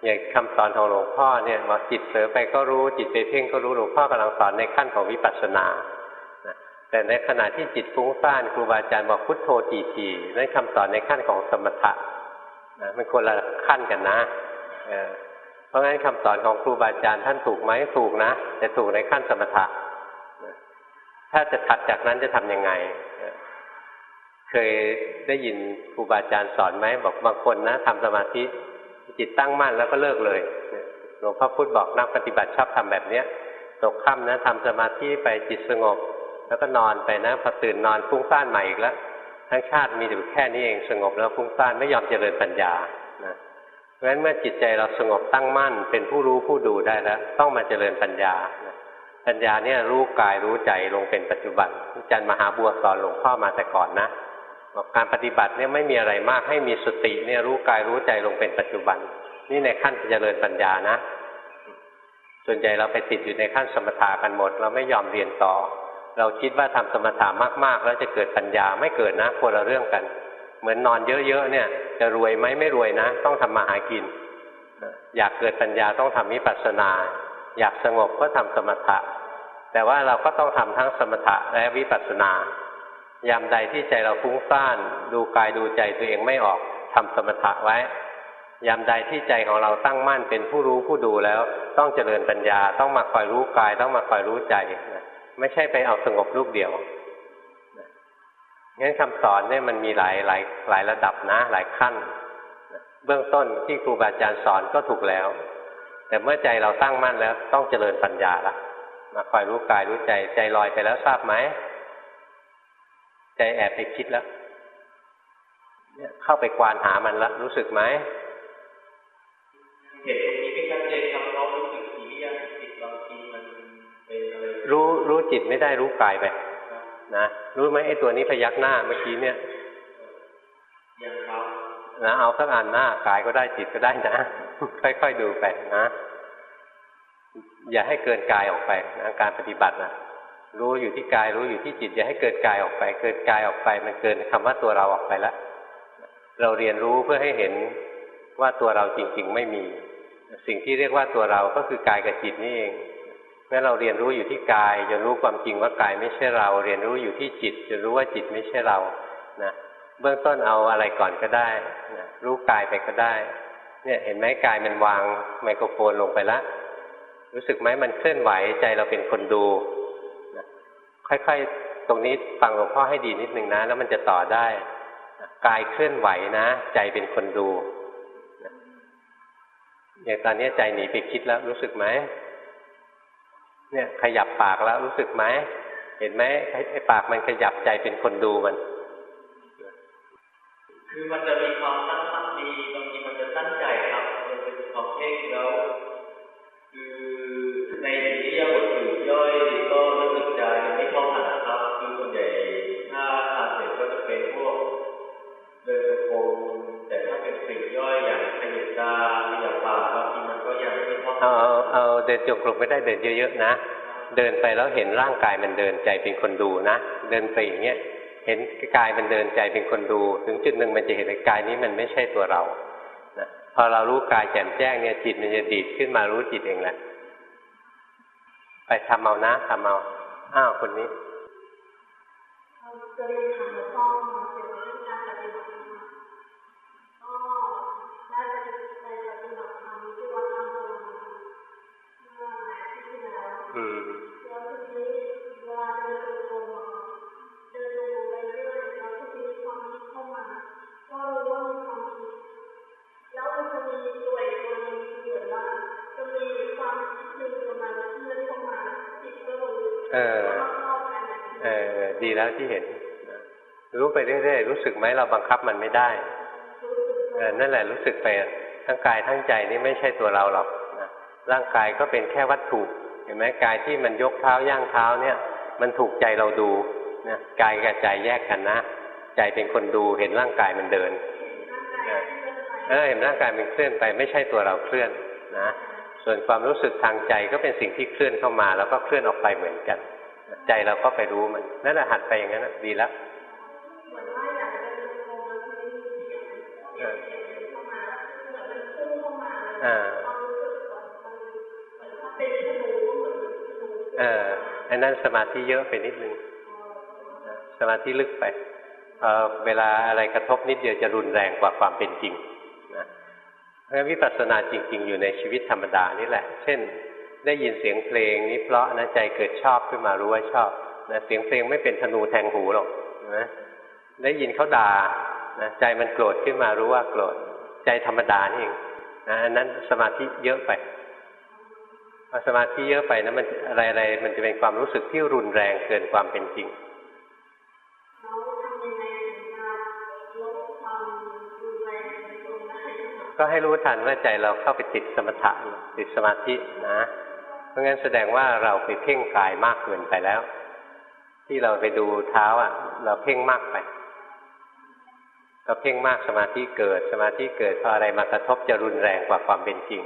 อย่างคำสอนของหลวงพ่อเนี่ยว่าจิตเผลอไปก็รู้จิตไปเพ่งก็รู้หลวงพ่อกำลังสอนในขั้นของวิปัสสนาแต่ในขณะที่จิตฟุ้งซ่านครูบาอาจารย์บอกพุทโธทีทีนั่นคำสอนในขั้นของสมถะนะมันคนละขั้นกันนะเพราะงั้นคำสอนของครูบาอาจารย์ท่านถูกไหมถูกนะแต่ถูกในขั้นสมถะถ้าจะถัดจากนั้นจะทํำยังไงเคยได้ยินครูบาอาจารย์สอนไหมบอกบางคนนะทำสมาธิ จิตตั้งมั่นแล้วก็เลิกเลยหลวงพ่อพุธบอกนักปฏิบัติชอบทำแบบเนี้ยตกค่ำนะทำสมาธิไปจิตสงบ แล้วก็นอนไปนะพอตื่นนอนฟุ้งซ่านใหม่อีกแล้วทั้งชาติมีอยู่แค่นี้เองสงบแล้วฟุ้งซ่านไม่ยอมเจริญปัญญานะเพราะฉะนั้นเมื่อจิตใจเราสงบตั้งมั่น เป็นผู้รู้ผู้ดูได้แล้ว ต้องมาเจริญปัญญาปัญญาเนี่ยรู้กายรู้ใจลงเป็นปัจจุบันอาจารย์มหาบัวสอนหลวงพ่อมาแต่ก่อนนะ บอกการปฏิบัติเนี่ยไม่มีอะไรมากให้มีสติเนี่ยรู้กายรู้ใจลงเป็นปัจจุบัน นี่ในขั้นเจริญปัญญานะ ส่วนใหญ่เราไปติดอยู่ในขั้นสมถะกันหมด เราไม่ยอมเรียนต่อ เราคิดว่าทำสมถะมากๆ แล้วจะเกิดปัญญาไม่เกิดนะคนละเรื่องกัน เหมือนนอนเยอะๆเนี่ย จะรวยไหมไม่รวยนะ ต้องทำมาหากิน อยากเกิดปัญญาต้องทำวิปัสสนา อยากสงบก็ทำสมถะแต่ว่าเราก็ต้องทำทั้งสมถะและวิปัสสนา ยามใดที่ใจเราฟุ้งซ่าน ดูกายดูใจตัวเองไม่ออกทำสมถะไว้ ยามใดที่ใจของเราตั้งมั่นเป็นผู้รู้ผู้ดูแล้ว ต้องเจริญปัญญา ต้องมาคอยรู้กาย ต้องมาคอยรู้ใจไม่ใช่ไปเอาสงบลูกเดียวงั้นคำสอนเนี่ยมันมีหลายหลายหลายระดับนะ หลายขั้น เบื้องต้นที่ครูบาอาจารย์สอนก็ถูกแล้ว แต่เมื่อใจเราตั้งมั่นแล้ว ต้องเจริญปัญญาละมาคอยรู้กายรู้ใจ ใจลอยไปแล้วทราบไหม ใจแอบไปคิดแล้วเนี่ยเข้าไปกวานหามันแล้วรู้สึกไหมเห็นตรงนี้ไม่ชัดเจนครับเรารู้สึกทีวิยาจิตบางทีมันเป็นอะไรรู้รู้จิตไม่ได้รู้กายไปนะรู้ไหมไอ้ตัวนี้พยักหน้าเมื่อกี้เนี่ยยังครับนะเอาสักอันหน้ากายก็ได้จิตก็ได้นะ ค่อยๆดูไปนะ อย่าให้เกินกายออกไปนะการปฏิบัตินะ รู้อยู่ที่กายรู้อยู่ที่จิตอย่าให้เกิดกายออกไป เกิดกายออกไป มันเกินคำว่าตัวเราออกไปแล้วเราเรียนรู้เพื่อให้เห็นว่าตัวเราจริง ๆ ไม่มี สิ่งที่เรียกว่าตัวเราก็คือกายกับจิตนี่เองเมื่อเราเรียนรู้อยู่ที่กายจะรู้ความจริงว่ากายไม่ใช่เรา เรียนรู้อยู่ที่จิตจะรู้ว่าจิตไม่ใช่เรานะเบื้องต้นเอาอะไรก่อนก็ได้นะรู้กายไปก็ได้ เนี่ยเห็นไหมกายมันวางไมโครโฟนลงไปแล้วรู้สึกไหมมันเคลื่อนไหวใจเราเป็นคนดู ค่อยๆ ตรงนี้ฟังหลวงพ่อให้ดีนิดนึงนะ แล้วมันจะต่อได้ กายเคลื่อนไหวนะ ใจเป็นคนดูอย่างตอนนี้ใจหนีไปคิดแล้วรู้สึกไหมเนี่ยขยับปากแล้วรู้สึกไหมเห็นไหมไอ้ปากมันขยับใจเป็นคนดูมัน คือมันจะมีความ ดินจงกรมไม่ได้เดินเยอะๆนะ เดินไปแล้วเห็นร่างกายมันเดินใจเป็นคนดูนะ เดินไปอย่างเงี้ยเห็นกายมันเดินใจเป็นคนดู ถึงจุดหนึ่งมันจะเห็นกายนี้มันไม่ใช่ตัวเรานะพอเรารู้กายแจ่มแจ้งเนี่ยจิตมันจะดีดขึ้นมารู้จิตเองแหละไปทำเอานะทำเอาอ้าวคนนี้จะเรียนถามหลวงพ่อ เออ เออ ดีแล้วที่เห็น รู้ไปเรื่อยๆ รู้สึกไหมเราบังคับมันไม่ได้ เออ นั่นแหละรู้สึกไป ทั้งกายทั้งใจนี่ไม่ใช่ตัวเราหรอกร่างกายก็เป็นแค่วัตถุ เห็นไหมกายที่มันยกเท้าย่างเท้าเนี่ย มันถูกใจเราดูนะกายกับใจแยกกันนะ ใจเป็นคนดูเห็นร่างกายมันเดิน เออเห็นร่างกายมันเคลื่อนไป ไม่ใช่ตัวเราเคลื่อนนะ ส่วนความรู้สึกทางใจก็เป็นสิ่งที่เคลื่อนเข้ามา แล้วก็เคลื่อนออกไปเหมือนกัน ใจเราก็ไปรู้มันนั่นแหละหัดไปอย่างนั้นดีแล้วอ่าเอออันนั้นสมาธิเยอะไปนิดนึงสมาธิลึกไปเวลาอะไรกระทบนิดเดียวจะรุนแรงกว่าความเป็นจริง เพราะวิปัสสนาจริง ๆ อยู่ในชีวิตธรรมดานี่แหละ เช่น ได้ยินเสียงเพลงนี้เพราะนะใจเกิดชอบขึ้นมารู้ว่าชอบนะเสียงเพลงไม่เป็นธนูแทงหูหรอกนะได้ยินเขาด่านะใจมันโกรธขึ้นมารู้ว่าโกรธ ใจธรรมดานี่เองนะอันนั้นสมาธิเยอะไปพอสมาธิเยอะไปนะมันอะไรอะไรมันจะเป็นความรู้สึกที่รุนแรงเกินความเป็นจริง ก็ให้รู้ทันว่าใจเราเข้าไปติดสมถะติดสมาธินะเพราะงั้นแสดงว่าเราไปเพ่งกายมากเกินไปแล้ว ที่เราไปดูเท้าอะ เราเพ่งมากไปก็เพ่งมากสมาธิเกิด สมาธิเกิดพออะไรมากระทบจะรุนแรงกว่าความเป็นจริง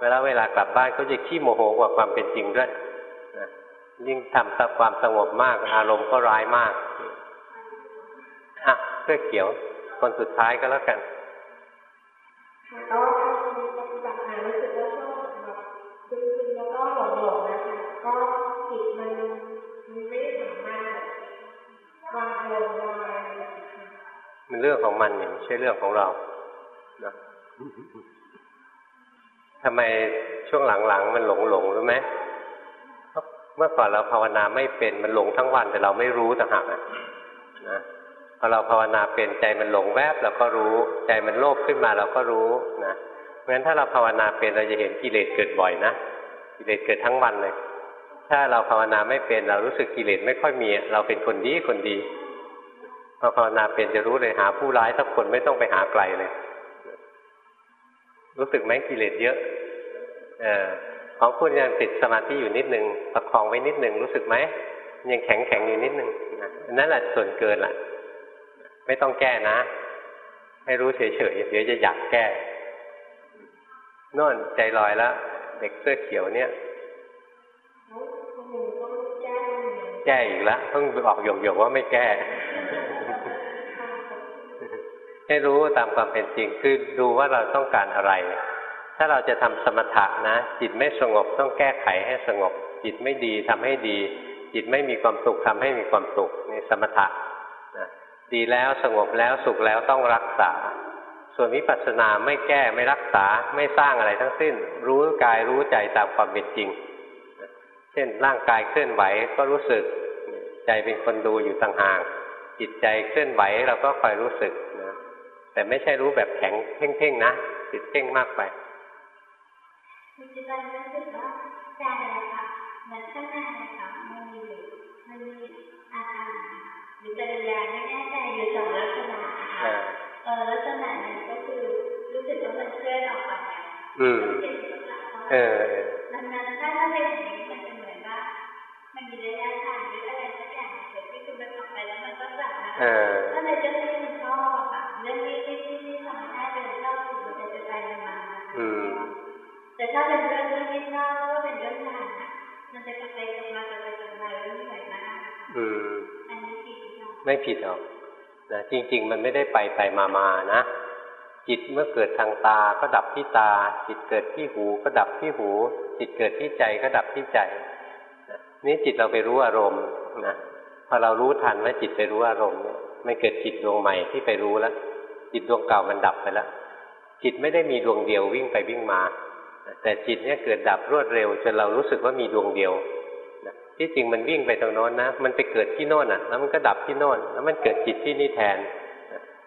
เวลาเวลากลับบ้านก็จะขี้โมโหกว่าความเป็นจริงด้วยยิ่งทำตความสงบมาก อารมณ์ก็ร้ายมากอะเสื้อเขียวคนสุดท้ายก็แล้วกัน ค่ะก็ปฏิบัติมารู้สึกว่าชอบแบบซึมๆแล้วก็หลงๆนะคะก็จิตมันมันไม่สามารถวางอารมณ์วางอะไรมันเรื่องของมันเนี่ยไม่ใช่เรื่องของเรานะทำไมช่วงหลังๆมันหลงหลงรู้ไหมเมื่อก่อนเราภาวนาไม่เป็นมันหลงทั้งวันแต่เราไม่รู้ต่างหากนะ พอเราภาวนาเป็นใจมันหลงแวบเราก็รู้ ใจมันโลภขึ้นมาเราก็รู้นะเพราะฉะนั้นถ้าเราภาวนาเป็นเราจะเห็นกิเลสเกิดบ่อยนะกิเลสเกิดทั้งวันเลย ถ้าเราภาวนาไม่เป็นเรารู้สึกกิเลสไม่ค่อยมี เราเป็นคนดีคนดีพอภาวนาเป็นจะรู้เลยหาผู้ร้ายสักคนไม่ต้องไปหาไกลเลย รู้สึกไหมกิเลสเยอะ เออของคุณยังติดสมาธิอยู่นิดนึงประคองไว้นิดนึงรู้สึกไหมยังแข็งแข็งอยู่นิดนึงนั่นแหละส่วนเกินล่ะ ไม่ต้องแก้นะ ให้รู้เฉยๆเดี๋ยวจะอยากแก้น่นใจลอยแล้วเด็กเสื้อเขียวเนี่ยแก้อีกแล้วต้องบอกหยกๆว่าไม่แก้ ให้รู้ตามความเป็นจริงคือดูว่าเราต้องการอะไร ถ้าเราจะทำสมถะนะ จิตไม่สงบต้องแก้ไขให้สงบ จิตไม่ดีทำให้ดี จิตไม่มีความสุขทำให้มีความสุขนี่สมถะ ดีแล้วสงบแล้วสุขแล้วต้องรักษา ส่วนวิปัสสนาไม่แก้ไม่รักษาไม่สร้างอะไรทั้งสิ้น รู้กายรู้ใจตามความเป็นจริง เช่นร่างกายเคลื่อนไหวก็รู้สึก ใจเป็นคนดูอยู่ต่างหากจิตใจเคลื่อนไหวเราก็คอยรู้สึกนะแต่ไม่ใช่รู้แบบแข็งเพ่งๆนะจิตเพ่งมากไปมันจะรู้สึกว่าใจอะค่ะมันข้ง อืม เออดังนั้นถ้าถ้าเป็นอย่างนี้มันจะเหมือนว่ามันมีระยะทางหรืออะไรสักอย่างเกิดที่คุณมันออกไปแล้วมันก็กลับมาถ้าในเรื่องที่มันชอบค่ะเรื่องที่ที่ที่ที่ทำให้เป็นชอบถูกมันจะไปมาแต่ถ้าเป็นเรื่องที่ไม่ชอบก็เป็นเรื่องงานมันจะไปมากับไปกลับมาเรื่อยมากอืมไม่ผิดหรอกนะจริง ๆ มันไม่ได้ไปไปมามานะ จิตเมื่อเกิดทางตาก็ดับที่ตา จิตเกิดที่หูก็ดับที่หู จิตเกิดที่ใจก็ดับที่ใจนี่จิตเราไปรู้อารมณ์นะพอเรารู้ทันว่าจิตไปรู้อารมณ์เนี่ยมันเกิดจิตดวงใหม่ที่ไปรู้แล้วจิตดวงเก่ามันดับไปแล้วจิตไม่ได้มีดวงเดียววิ่งไปวิ่งมา แต่จิตเนี่ยเกิดดับรวดเร็ว จนเรารู้สึกว่ามีดวงเดียวที่จริงมันวิ่งไปตรงโน้นนะ มันไปเกิดที่โน่นอะ แล้วมันก็ดับที่โน่น แล้วมันเกิดจิตที่นี่แทน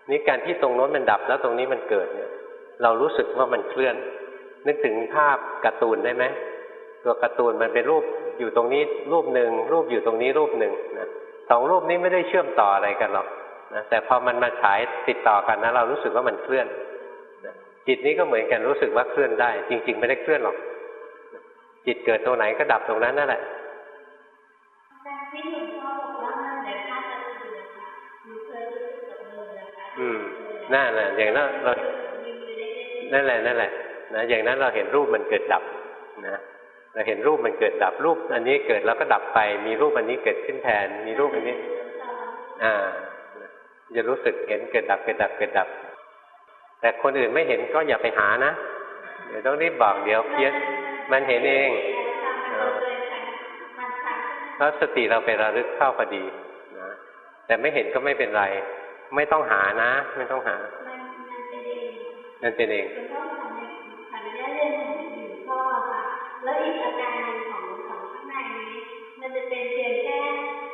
นี่การที่ตรงโน้นมันดับแล้วตรงนี้มันเกิดเนี่ย เรารู้สึกว่ามันเคลื่อน นึกถึงภาพการ์ตูนได้ไหมตัวการ์ตูนมันเป็นรูปอยู่ตรงนี้รูปหนึ่งรูปอยู่ตรงนี้รูปหนึ่งนะสองรูปนี้ไม่ได้เชื่อมต่ออะไรกันหรอกนะแต่พอมันมาฉายติดต่อกันนะเรารู้สึกว่ามันเคลื่อนจิตนี้ก็เหมือนกันรู้สึกว่าเคลื่อนได้ จริง ๆ ไม่ได้เคลื่อนหรอก จิตเกิดตรงไหนก็ดับตรงนั้นนั่นแหละ นั่นแหละอย่างนั้นเรานั่นแหละนั่นแหละนะอย่างนั้นเราเห็นรูปมันเกิดดับนะเราเห็นรูปมันเกิดดับรูป อันนี้เกิดแล้วก็ดับไป มีรูปอันนี้เกิดขึ้นแทน มีรูปอันนี้ อ่าจะรู้สึกเห็นเกิดดับเกิดดับเกิดดับ แต่คนอื่นไม่เห็นก็อย่าไปหานะเดี๋ยวต้องรีบบอกเดี๋ยวเพี้ยนมันเห็นเองเออมันทำแล้วสติเราไประลึกเข้าพอดีนะแต่ไม่เห็นก็ไม่เป็นไร ไม่ต้องหานะ ไม่ต้องหา มันมันเป็นเองมันเป็นเองคุณพ่อทำในขออนุญาตเรียนถึงพ่อค่ะแล้วอีกอาการหนึ่งของของข้างในนี้ มันจะเป็นเพียงแค่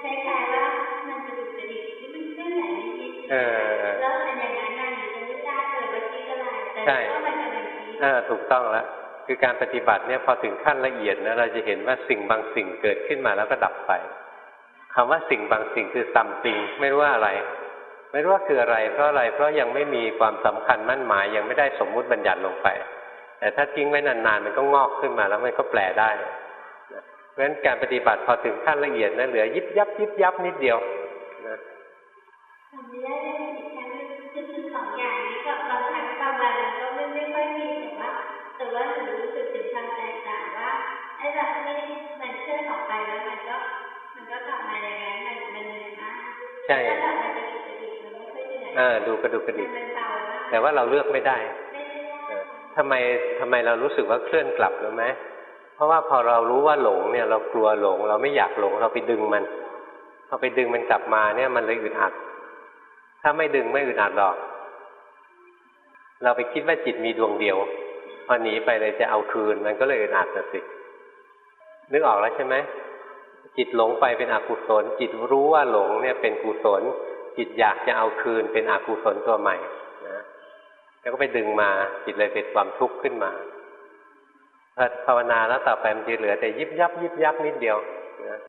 คล้ายๆว่ามันจะดุกระดิกที่มันเคลื่อนไหวนิดๆเออแล้วมันอย่างนั้นนั่นจะไม่ทราบเลยว่าคิดอะไรแต่ใช่ว่ามันกำลังคิดเออถูกต้องแล้วคือการปฏิบัติเนี่ยพอถึงขั้นละเอียดนะเราจะเห็นว่าสิ่งบางสิ่งเกิดขึ้นมาแล้วก็ดับไปคำว่าสิ่งบางสิ่งคือซัมติงไม่รู้ว่าอะไร ไม่รู้ว่าคืออะไร เพราะอะไร เพราะยังไม่มีความสำคัญมั่นหมาย ยังไม่ได้สมมุติบัญญัติลงไป แต่ถ้าทิ้งไว้นานๆมันก็งอกขึ้นมาแล้วมันก็แปลได้เพราะฉะนั้นการปฏิบัติพอถึงขั้นละเอียดนะเหลือยิบยับยิบยับนิดเดียวนะ อยเหนื่อยเออดูกระดุกกระดิกมันเบามากแต่ว่าเราเลือกไม่ได้ไม่ได้ยากเออทำไมทำไมเรารู้สึกว่าเคลื่อนกลับรู้ไหมเพราะว่าพอเรารู้ว่าหลงเนี่ยเรากลัวหลง เราไม่อยากหลงเราไปดึงมันพอไปดึงมันกลับมาเนี่ยมันเลยอึดอัด ถ้าไม่ดึงไม่อึดอัดหรอก เราไปคิดว่าจิตมีดวงเดียวพอหนีไปเลยจะเอาคืน มันก็เลยอึดอัดน่ะสินึกออกแล้วใช่ไหมจิตหลงไปเป็นอกุศล จิตรู้ว่าหลงเนี่ยเป็นกุศล จิตอยากจะเอาคืนเป็นอกุศลตัวใหม่นะแล้วก็ไปดึงมาจิตเลยเป็นความทุกข์ขึ้นมาพอภาวนาแล้วต่อไปมันจะเหลือแต่ยิบยับยิบยับนิดเดียวนะ